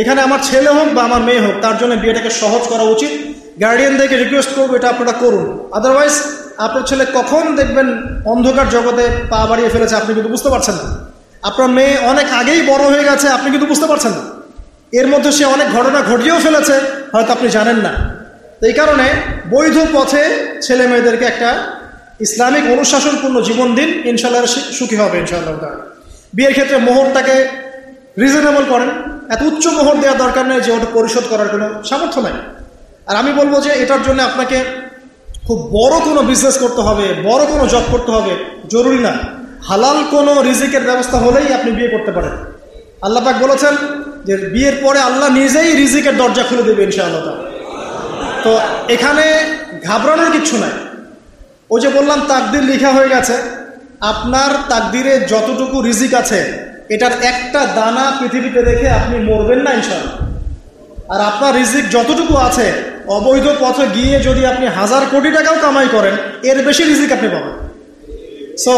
এখানে আমার ছেলে হোক বা আমার মেয়ে হোক, তার জন্য বিয়েটাকে সহজ করা উচিত। গার্ডিয়ানদেরকে রিকোয়েস্ট করব, এটা আপনারা করুন। আদারওয়াইজ আপনার ছেলে কখন দেখবেন অন্ধকার জগতে পা বাড়িয়ে ফেলেছে, আপনি কিন্তু বুঝতে পারছেন না। আপনার মেয়ে অনেক আগেই বড় হয়ে গেছে, আপনি কিন্তু বুঝতে পারছেন না। এর মধ্যে সে অনেক ঘটনা ঘটিয়েও ফেলেছে, হয়তো আপনি জানেন না। এই কারণে বৈধ পথে ছেলে মেয়েদেরকে একটা ইসলামিক অনুশাসনপূর্ণ জীবন দিন ইনশাল্লাহ সুখী হবে ইনশাআল্লাহ বিয়ের ক্ষেত্রে মোহরটাকে রিজনেবল করেন। এত উচ্চ মোহর দেওয়ার দরকার নেই যে ওটা পরিশোধ করার কোনো সামর্থ্য নাই। আর আমি বলব যে এটার জন্য আপনাকে খুব বড় কোনো বিজনেস করতে হবে, বড় কোনো জব করতে হবে জরুরি না। হালাল কোনো রিজিকের ব্যবস্থা হলেই আপনি বিয়ে করতে পারেন। আল্লাপাক বলেছেন যে বিয়ের পরে আল্লাহ নিজেই রিজিকের দরজা খুলে দেবে ইনশাআল্লাহ তো এখানে ঘাবড়ানোর কিচ্ছু নাই। ওই যে বললাম, তাকদির লিখা হয়ে গেছে। আপনার তাকদিরে যতটুকু রিজিক আছে, এটার একটা দানা পৃথিবীতে রেখে আপনি মরবেন না ইনশাল্লাহ আর আপনার রিজিক যতটুকু আছে, অবৈধ পথে গিয়ে যদি আপনি হাজার কোটি টাকাও কামাই করেন, এর বেশি রিজিক আপনি পাবেন। সো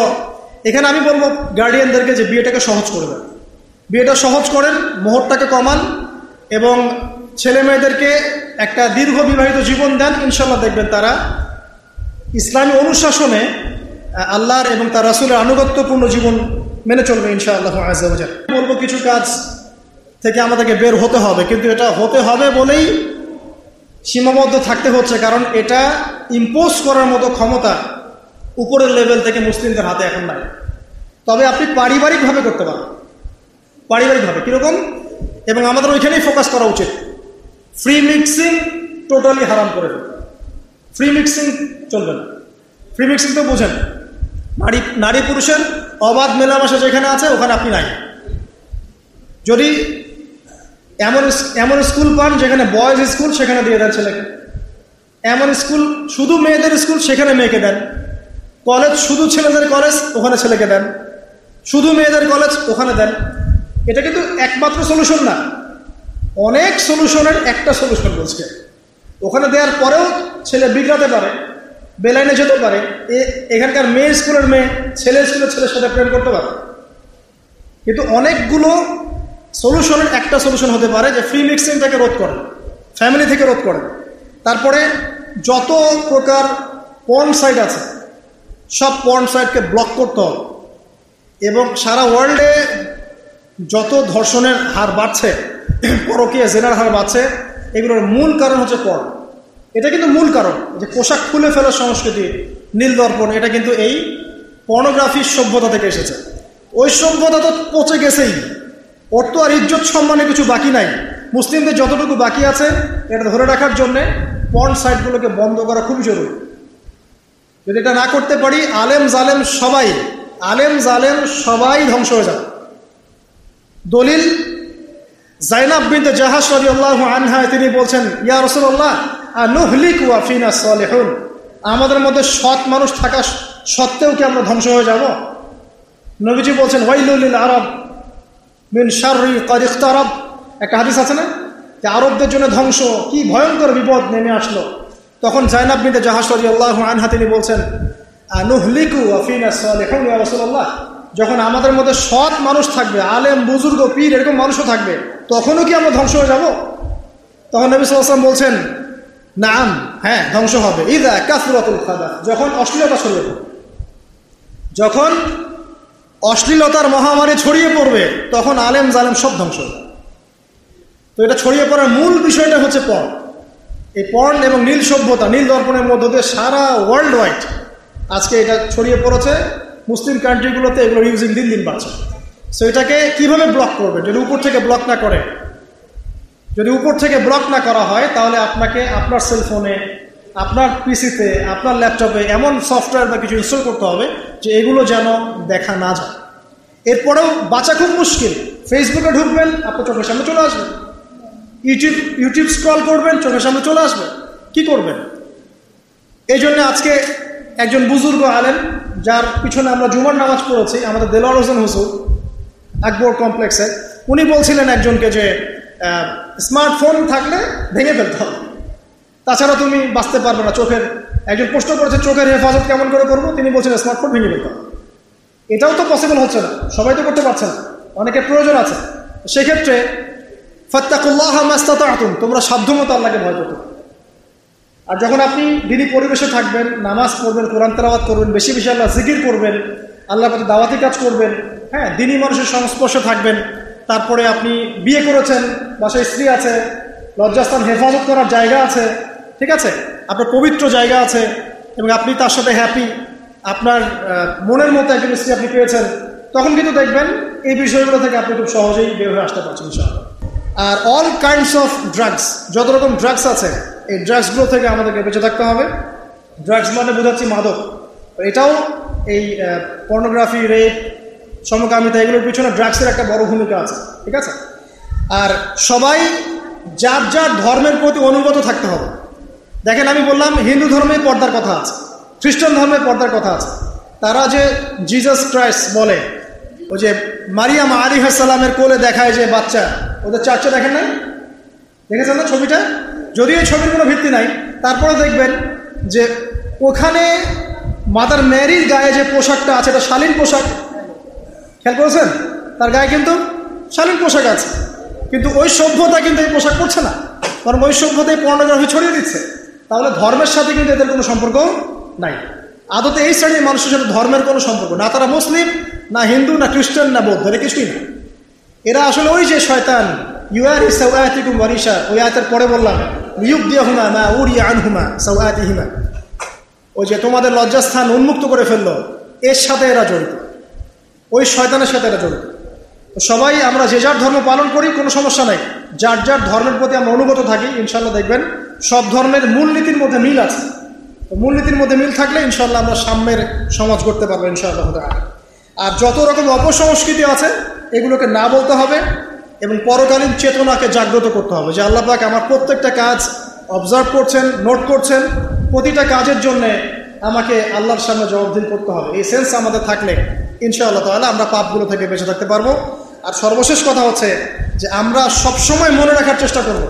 এখানে আমি বলব গার্ডিয়ানদেরকে যে বিয়েটাকে সহজ করবেন বিয়েটা সহজ করেন মোহরটাকে কমান এবং ছেলে মেয়েদেরকে একটা দীর্ঘ বিবাহিত জীবন দেন ইনশাল্লাহ দেখবেন তারা ইসলামী অনুশাসনে আল্লাহর এবং তার রাসুলের আনুগত্যপূর্ণ জীবন মেনে চলবে ইনশা আল্লাহ বলব কিছু কাজ থেকে আমাদেরকে বের হতে হবে, কিন্তু এটা হতে হবে বলেই সীমাবদ্ধ থাকতে হচ্ছে, কারণ এটা ইম্পোজ করার মতো ক্ষমতা উপরের লেভেল থেকে মুসলিমদের হাতে এখন নাই। তবে আপনি পারিবারিকভাবে করতে পারেন। পারিবারিকভাবে, কীরকম? এবং আমাদের ওইখানেই ফোকাস করা উচিত। ফ্রি মিক্সিং টোটালি হারাম করে দেবে। ফ্রি মিক্সিং চলবে না। ফ্রি মিক্সিং তো বোঝেন, নারী নারী পুরুষের অবাধ মেলামেশা যেখানে আছে, ওখানে আপনি নাই। যদি এমন এমন স্কুল পান যেখানে বয়েজ স্কুল সেখানে দিয়ে দেন ছেলেকে। এমন স্কুল, শুধু মেয়েদের স্কুল, সেখানে মেয়েকে দেন। কলেজ, শুধু ছেলেদের কলেজ, ওখানে ছেলেকে দেন। শুধু মেয়েদের কলেজ, ওখানে দেন। এটা কিন্তু একমাত্র সলিউশন না। অনেক সলিউশনের একটা সলিউশন বলছে। ওখানে দেওয়ার পরেও ছেলে বিগড়াতে পারে, বেলাইনে যেতে পারে এখানকার মেয়ে স্কুলের মেয়ে, ছেলে স্কুলের ছেলের সাথে প্রেম করতে পারে। কিন্তু অনেকগুলো সলিউশনের একটা সলিউশন হতে পারে যে ফ্রি মিক্সিংটাকে রোধ করে ফ্যামিলি থেকে রোধ করে। তারপরে যত প্রকার পর্ন সাইট আছে, সব পর্ন সাইটকে ব্লক করতে হবে। এবং সারা ওয়ার্ল্ডে যত ধর্ষণের হার বাড়ছে (coughs) পরকীয়, জেনার হার বাড়ছে এগুলোর মূল কারণ হচ্ছে পর্ন এটা কিন্তু মূল কারণ, যে পোশাক খুলে ফেলার সংস্কৃতি, নীল দর্পণ, এটা কিন্তু এই পর্নোগ্রাফির সভ্যতা থেকে এসেছে। ওই সভ্যতা তো পচে গেছেই। ওর তো আর ইজ্জত সম্মানে কিছু বাকি নাই। মুসলিমদের যতটুকু বাকি আছে, এটা ধরে রাখার জন্যে পর্ন সাইটগুলোকে বন্ধ করা খুব জরুরি। যদি এটা না করতে পারি, আলেম জালেম সবাই, আলেম জালেম সবাই ধ্বংস হয়ে যাবে। দলিল জাইনাব বিনতে জাহাজ আল্লাহ আনহা, তিনি বলছেন, ইয়া রসুল্লাহ নুহলিক ওয়াফিনা সলেহুন? আমাদের মধ্যে সৎ মানুষ থাকা সত্ত্বেও কি আমরা ধ্বংস হয়ে যাব? নবীজি বলছেন, ওয়াইলুল আরব মিন শারি করিখতারব একটা হাদিস আছে না? যে আরবদের জন্য ধ্বংস, কি ভয়ঙ্কর বিপদ নেমে আসলো। তখন জাইনাব বিনতে আল্লাহ আনহা, তিনি বলছেন নুহলিকু আফিনা সলেহুন, ইয়া রসুল্লাহ যখন আমাদের মধ্যে সৎ মানুষ থাকবে, আলেম, বুজুর্গ, পীর, এরকম মানুষও থাকবে তখনও কি আমরা ধ্বংস হয়ে যাব? তখন নবী সাল্লাম বলছেন, নাম হ্যাঁ ধ্বংস হবে। ইদা কাসুরাতুল খাদা যখন অশ্লীলতা ছড়িয়ে পড়বে, যখন অশ্লীলতার মহামারী ছড়িয়ে পড়বে, তখন আলেম জালেম সব ধ্বংস হবে তো এটা ছড়িয়ে পড়ার মূল বিষয়টা হচ্ছে পর্ন এই পর্ন এবং নীল সভ্যতা, নীল দর্পণের মধ্য দিয়ে সারা ওয়ার্ল্ড ওয়াইড আজকে এটা ছড়িয়ে পড়েছে। মুসলিম কান্ট্রিগুলোতে এগুলো ইউজিং দিন দিন বাড়ছে। সো এটাকে কীভাবে ব্লক করবে? যদি উপর থেকে ব্লক না করে, যদি উপর থেকে ব্লক না করা হয়, তাহলে আপনাকে আপনার সেলফোনে আপনার পিসিতে আপনার ল্যাপটপে এমন সফটওয়্যার বা কিছু ইনস্টল করতে হবে যে এগুলো যেন দেখা না যায়। এরপরেও বাঁচা খুব মুশকিল। ফেসবুকে ঢুকবেন, আপনার চোখের সামনে চলে আসবে। ইউটিউব ইউটিউব স্ক্রল করবেন, চোখের সামনে চলে আসবে। কি করবেন? এই জন্য আজকে একজন বুজুর্গ আলেন যার পিছনে আমরা জুমার নামাজ পড়েছি, আমাদের দেলোয়ার হোসেন হুসুর আকবর কমপ্লেক্সে উনি বলছিলেন একজনকে যে স্মার্টফোন থাকলে ভেঙে ফেলতে হবে। তাছাড়া তুমি বাঁচতে পারবে না চোখের, একজন প্রশ্ন করেছে, চোখের হেফাজত কেমন করে করব? তিনি বলছেন স্মার্টফোন ভেঙে ফেলতে হবে। এটাও তো পসিবল হচ্ছে না, সবাই তো করতে পারছে না, অনেকের প্রয়োজন আছে। সেক্ষেত্রে, ফত্তাকুল্লাহ মাস্তাত আতুন তোমরা সাধ্যমতো আল্লাহকে ভয় করতে আর যখন আপনি দিদি পরিবেশে থাকবেন, নামাজ পড়বেন, কোরআন তালাবাদ করবেন, বেশি বেশি আল্লাহ জিকির করবেন আল্লাহ দাওয়াতি কাজ করবেন হ্যাঁ দিনই মানুষের সংস্পর্শে থাকবেন। তারপরে আপনি বিয়ে করেছেন, বাসায় স্ত্রী আছে, লজ্জাস্থান হেফাজত করার জায়গা আছে, ঠিক আছে? আপনার পবিত্র জায়গা আছে এবং আপনি তার সাথে হ্যাপি আপনার মনের মতো একজন স্ত্রী আপনি পেয়েছেন। তখন কিন্তু দেখবেন এই বিষয়গুলো থেকে আপনি খুব সহজেই বের হয়ে আসতে পারছেন আর অল কাইন্ডস অফ ড্রাগস যত রকম ড্রাগস আছে, এই ড্রাগসগুলো থেকে আমাদেরকে বেঁচে থাকতে হবে। ড্রাগস মানে বোঝাচ্ছি মাদক। এটাও এই পর্নোগ্রাফি রেপ সমকামিতা, এগুলোর পিছনে ড্রাগসের একটা বড় ভূমিকা আছে, ঠিক আছে? আর সবাই যার যার ধর্মের প্রতি অনুগত থাকতে হবে। দেখেন, আমি বললাম, হিন্দু ধর্মে পর্দার কথা আছে, খ্রিস্টান ধর্মে পর্দার কথা আছে। তারা যে জিজাস ক্রাইস্ট বলে ওই যে মারিয়াম আলী হাসালামের কোলে দেখায় যে বাচ্চা, ওদের চার্চে দেখেন নাই? দেখেছেন না ছবিটা? যদিও ছবির কোনো ভিত্তি নাই, তারপরে দেখবেন যে ওখানে মাদার ম্যারির গায়ে যে পোশাকটা আছে, এটা শালীন পোশাক খেয়াল করেছেন? তার গায়ে কিন্তু শালীন পোশাক আছে। কিন্তু ওই সভ্যতা কিন্তু এই পোশাক করছে না। কারণ ওই সভ্যতায় পর্নোগ্রাফি ছড়িয়ে দিচ্ছে। তাহলে ধর্মের সাথে কিন্তু এদের কোনো সম্পর্ক নাই। আদতে এই শ্রেণির মানুষের সাথে ধর্মের কোনো সম্পর্ক না। তারা মুসলিম, না হিন্দু, না খ্রিস্টান, না বৌদ্ধ, এরা কিছুই না। এরা আসলে ওই যে শয়তান ইউআর ইসাউআতিকুম ওয়ারিসা ওই আয়াতের পরে বললাম ইউব দিয়া হুমা মা উড়িয়া আনহুমা সাউআতি হিমা ওই যে তোমাদের লজ্জাস্থান উন্মুক্ত করে ফেলল, এর সাথে এরা জড়িত। ওই শয়তানের সাথে এরা জড়িত। সবাই আমরা যে যার ধর্ম পালন করি, কোনো সমস্যা নাই। যার যার ধর্মের প্রতি আমরা অনুগত থাকি ইনশাল্লাহ দেখবেন সব ধর্মের মূলনীতির মধ্যে মিল আছে। তো মূলনীতির মধ্যে মিল থাকলে ইনশাল্লাহ আমরা সাম্যের সমাজ করতে পারব ইনশাআল্লাহ আর যত রকম অপসংস্কৃতি আছে, এগুলোকে না বলতে হবে এবং পরকালীন চেতনাকে জাগ্রত করতে হবে যে আল্লাহ পাক আমার প্রত্যেকটা কাজ অবজার্ভ করছেন নোট করছেন। প্রতিটা কাজের জন্যে আমাকে আল্লাহর সামনে জবাবদিন করতে হবে। এই সেন্স আমাদের থাকলে ইনশাআল্লাহ তাহলে আমরা পাপগুলো থেকে বেঁচে থাকতে পারব। আর সর্বশেষ কথা হচ্ছে যে আমরা সবসময় মনে রাখার চেষ্টা করব।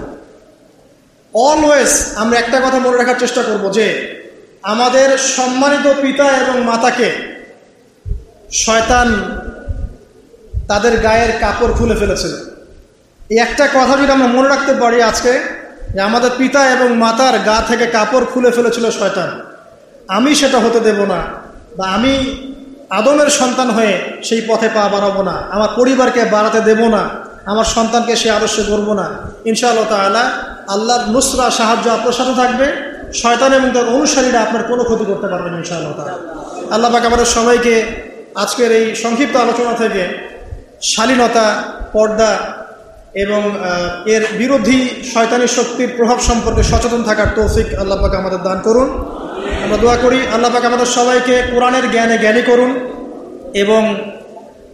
অলওয়েজ আমরা একটা কথা মনে রাখার চেষ্টা করব যে আমাদের সম্মানিত পিতা এবং মাতাকে শয়তান তাদের গায়ের কাপড় খুলে ফেলেছিল। এই একটা কথা যদি আমরা মনে রাখতে পারি আজকে যে আমাদের পিতা এবং মাতার গা থেকে কাপড় খুলে ফেলেছিল শয়তান, আমি সেটা হতে দেব না বা আমি আদমের সন্তান হয়ে সেই পথে পা বাড়াবো না। আমার পরিবারকে বাড়াতে দেব না। আমার সন্তানকে সে আদর্শে করব না। ইনশাআল্লাহ তালা আল্লাহর নুসরা, সাহায্য আপনার সাথে থাকবে। শয়তান এবং তার অনুসারীরা আপনার কোনো ক্ষতি করতে পারবেন ইনশাআল্লাহ তালা আল্লাহ পাক আমাদের সবাইকে আজকের এই সংক্ষিপ্ত আলোচনা থেকে শালীনতা, পর্দা এবং এর বিরোধী শয়তানি শক্তির প্রভাব সম্পর্কে সচেতন থাকার তৌফিক আল্লাহ পাক আমাদের দান করুন। আমরা দোয়া করি, আল্লাহ পাক আমাদের সবাইকে কোরআনের জ্ঞানে জ্ঞানী করুন এবং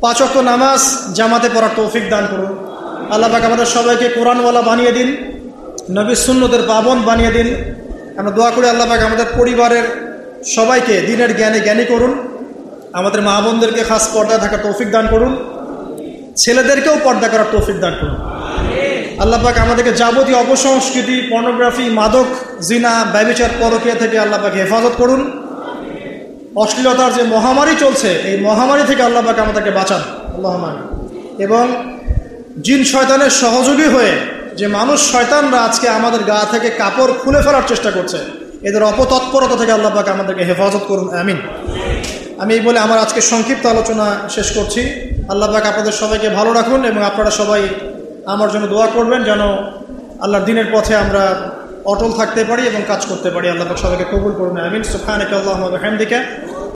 পাচক নামাজ জামাতে পড়ার তৌফিক দান করুন। আল্লাহ পাক আমাদের সবাইকে কোরআনওয়ালা বানিয়ে দিন, নবী সুন্নদের পাবন বানিয়ে দিন। আমরা দোয়া করি, আল্লাহ পাক আমাদের পরিবারের সবাইকে দিনের জ্ঞানে জ্ঞানী করুন। আমাদের মা বোনদেরকে খাস পর্দায় থাকার তৌফিক দান করুন। ছেলেদেরকেও পর্দা করার তৌফিক দান করুন। আল্লাপাক আমাদেরকে যাবতীয় অপসংস্কৃতি পর্নোগ্রাফি মাদক, জিনা, ব্যবচার পরকীয়া থেকে আল্লাপাক হেফাজত করুন। অশ্লীলতার যে মহামারী চলছে, এই মহামারী থেকে আল্লাপাক আমাদেরকে বাঁচান। আল্লাহমান এবং জিন শয়তানের সহযোগী হয়ে যে মানুষ শয়তানরা আজকে আমাদের গা থেকে কাপড় খুলে ফেলার চেষ্টা করছে, এদের অপতৎপরতা থেকে আল্লাপাক আমাদেরকে হেফাজত করুন। আমিন। আমি এই বলে আমার আজকে সংক্ষিপ্ত আলোচনা শেষ করছি। আল্লাহ পাক আপনাদের সবাইকে ভালো রাখুন এবং আপনারা সবাই আমার জন্য দোয়া করবেন যেন আল্লাহর দিনের পথে আমরা অটল থাকতে পারি এবং কাজ করতে পারি। আল্লাহ সবাইকে কবুল করুন, আমিন। সুফানিক আল্লাহ হ্যামদিকে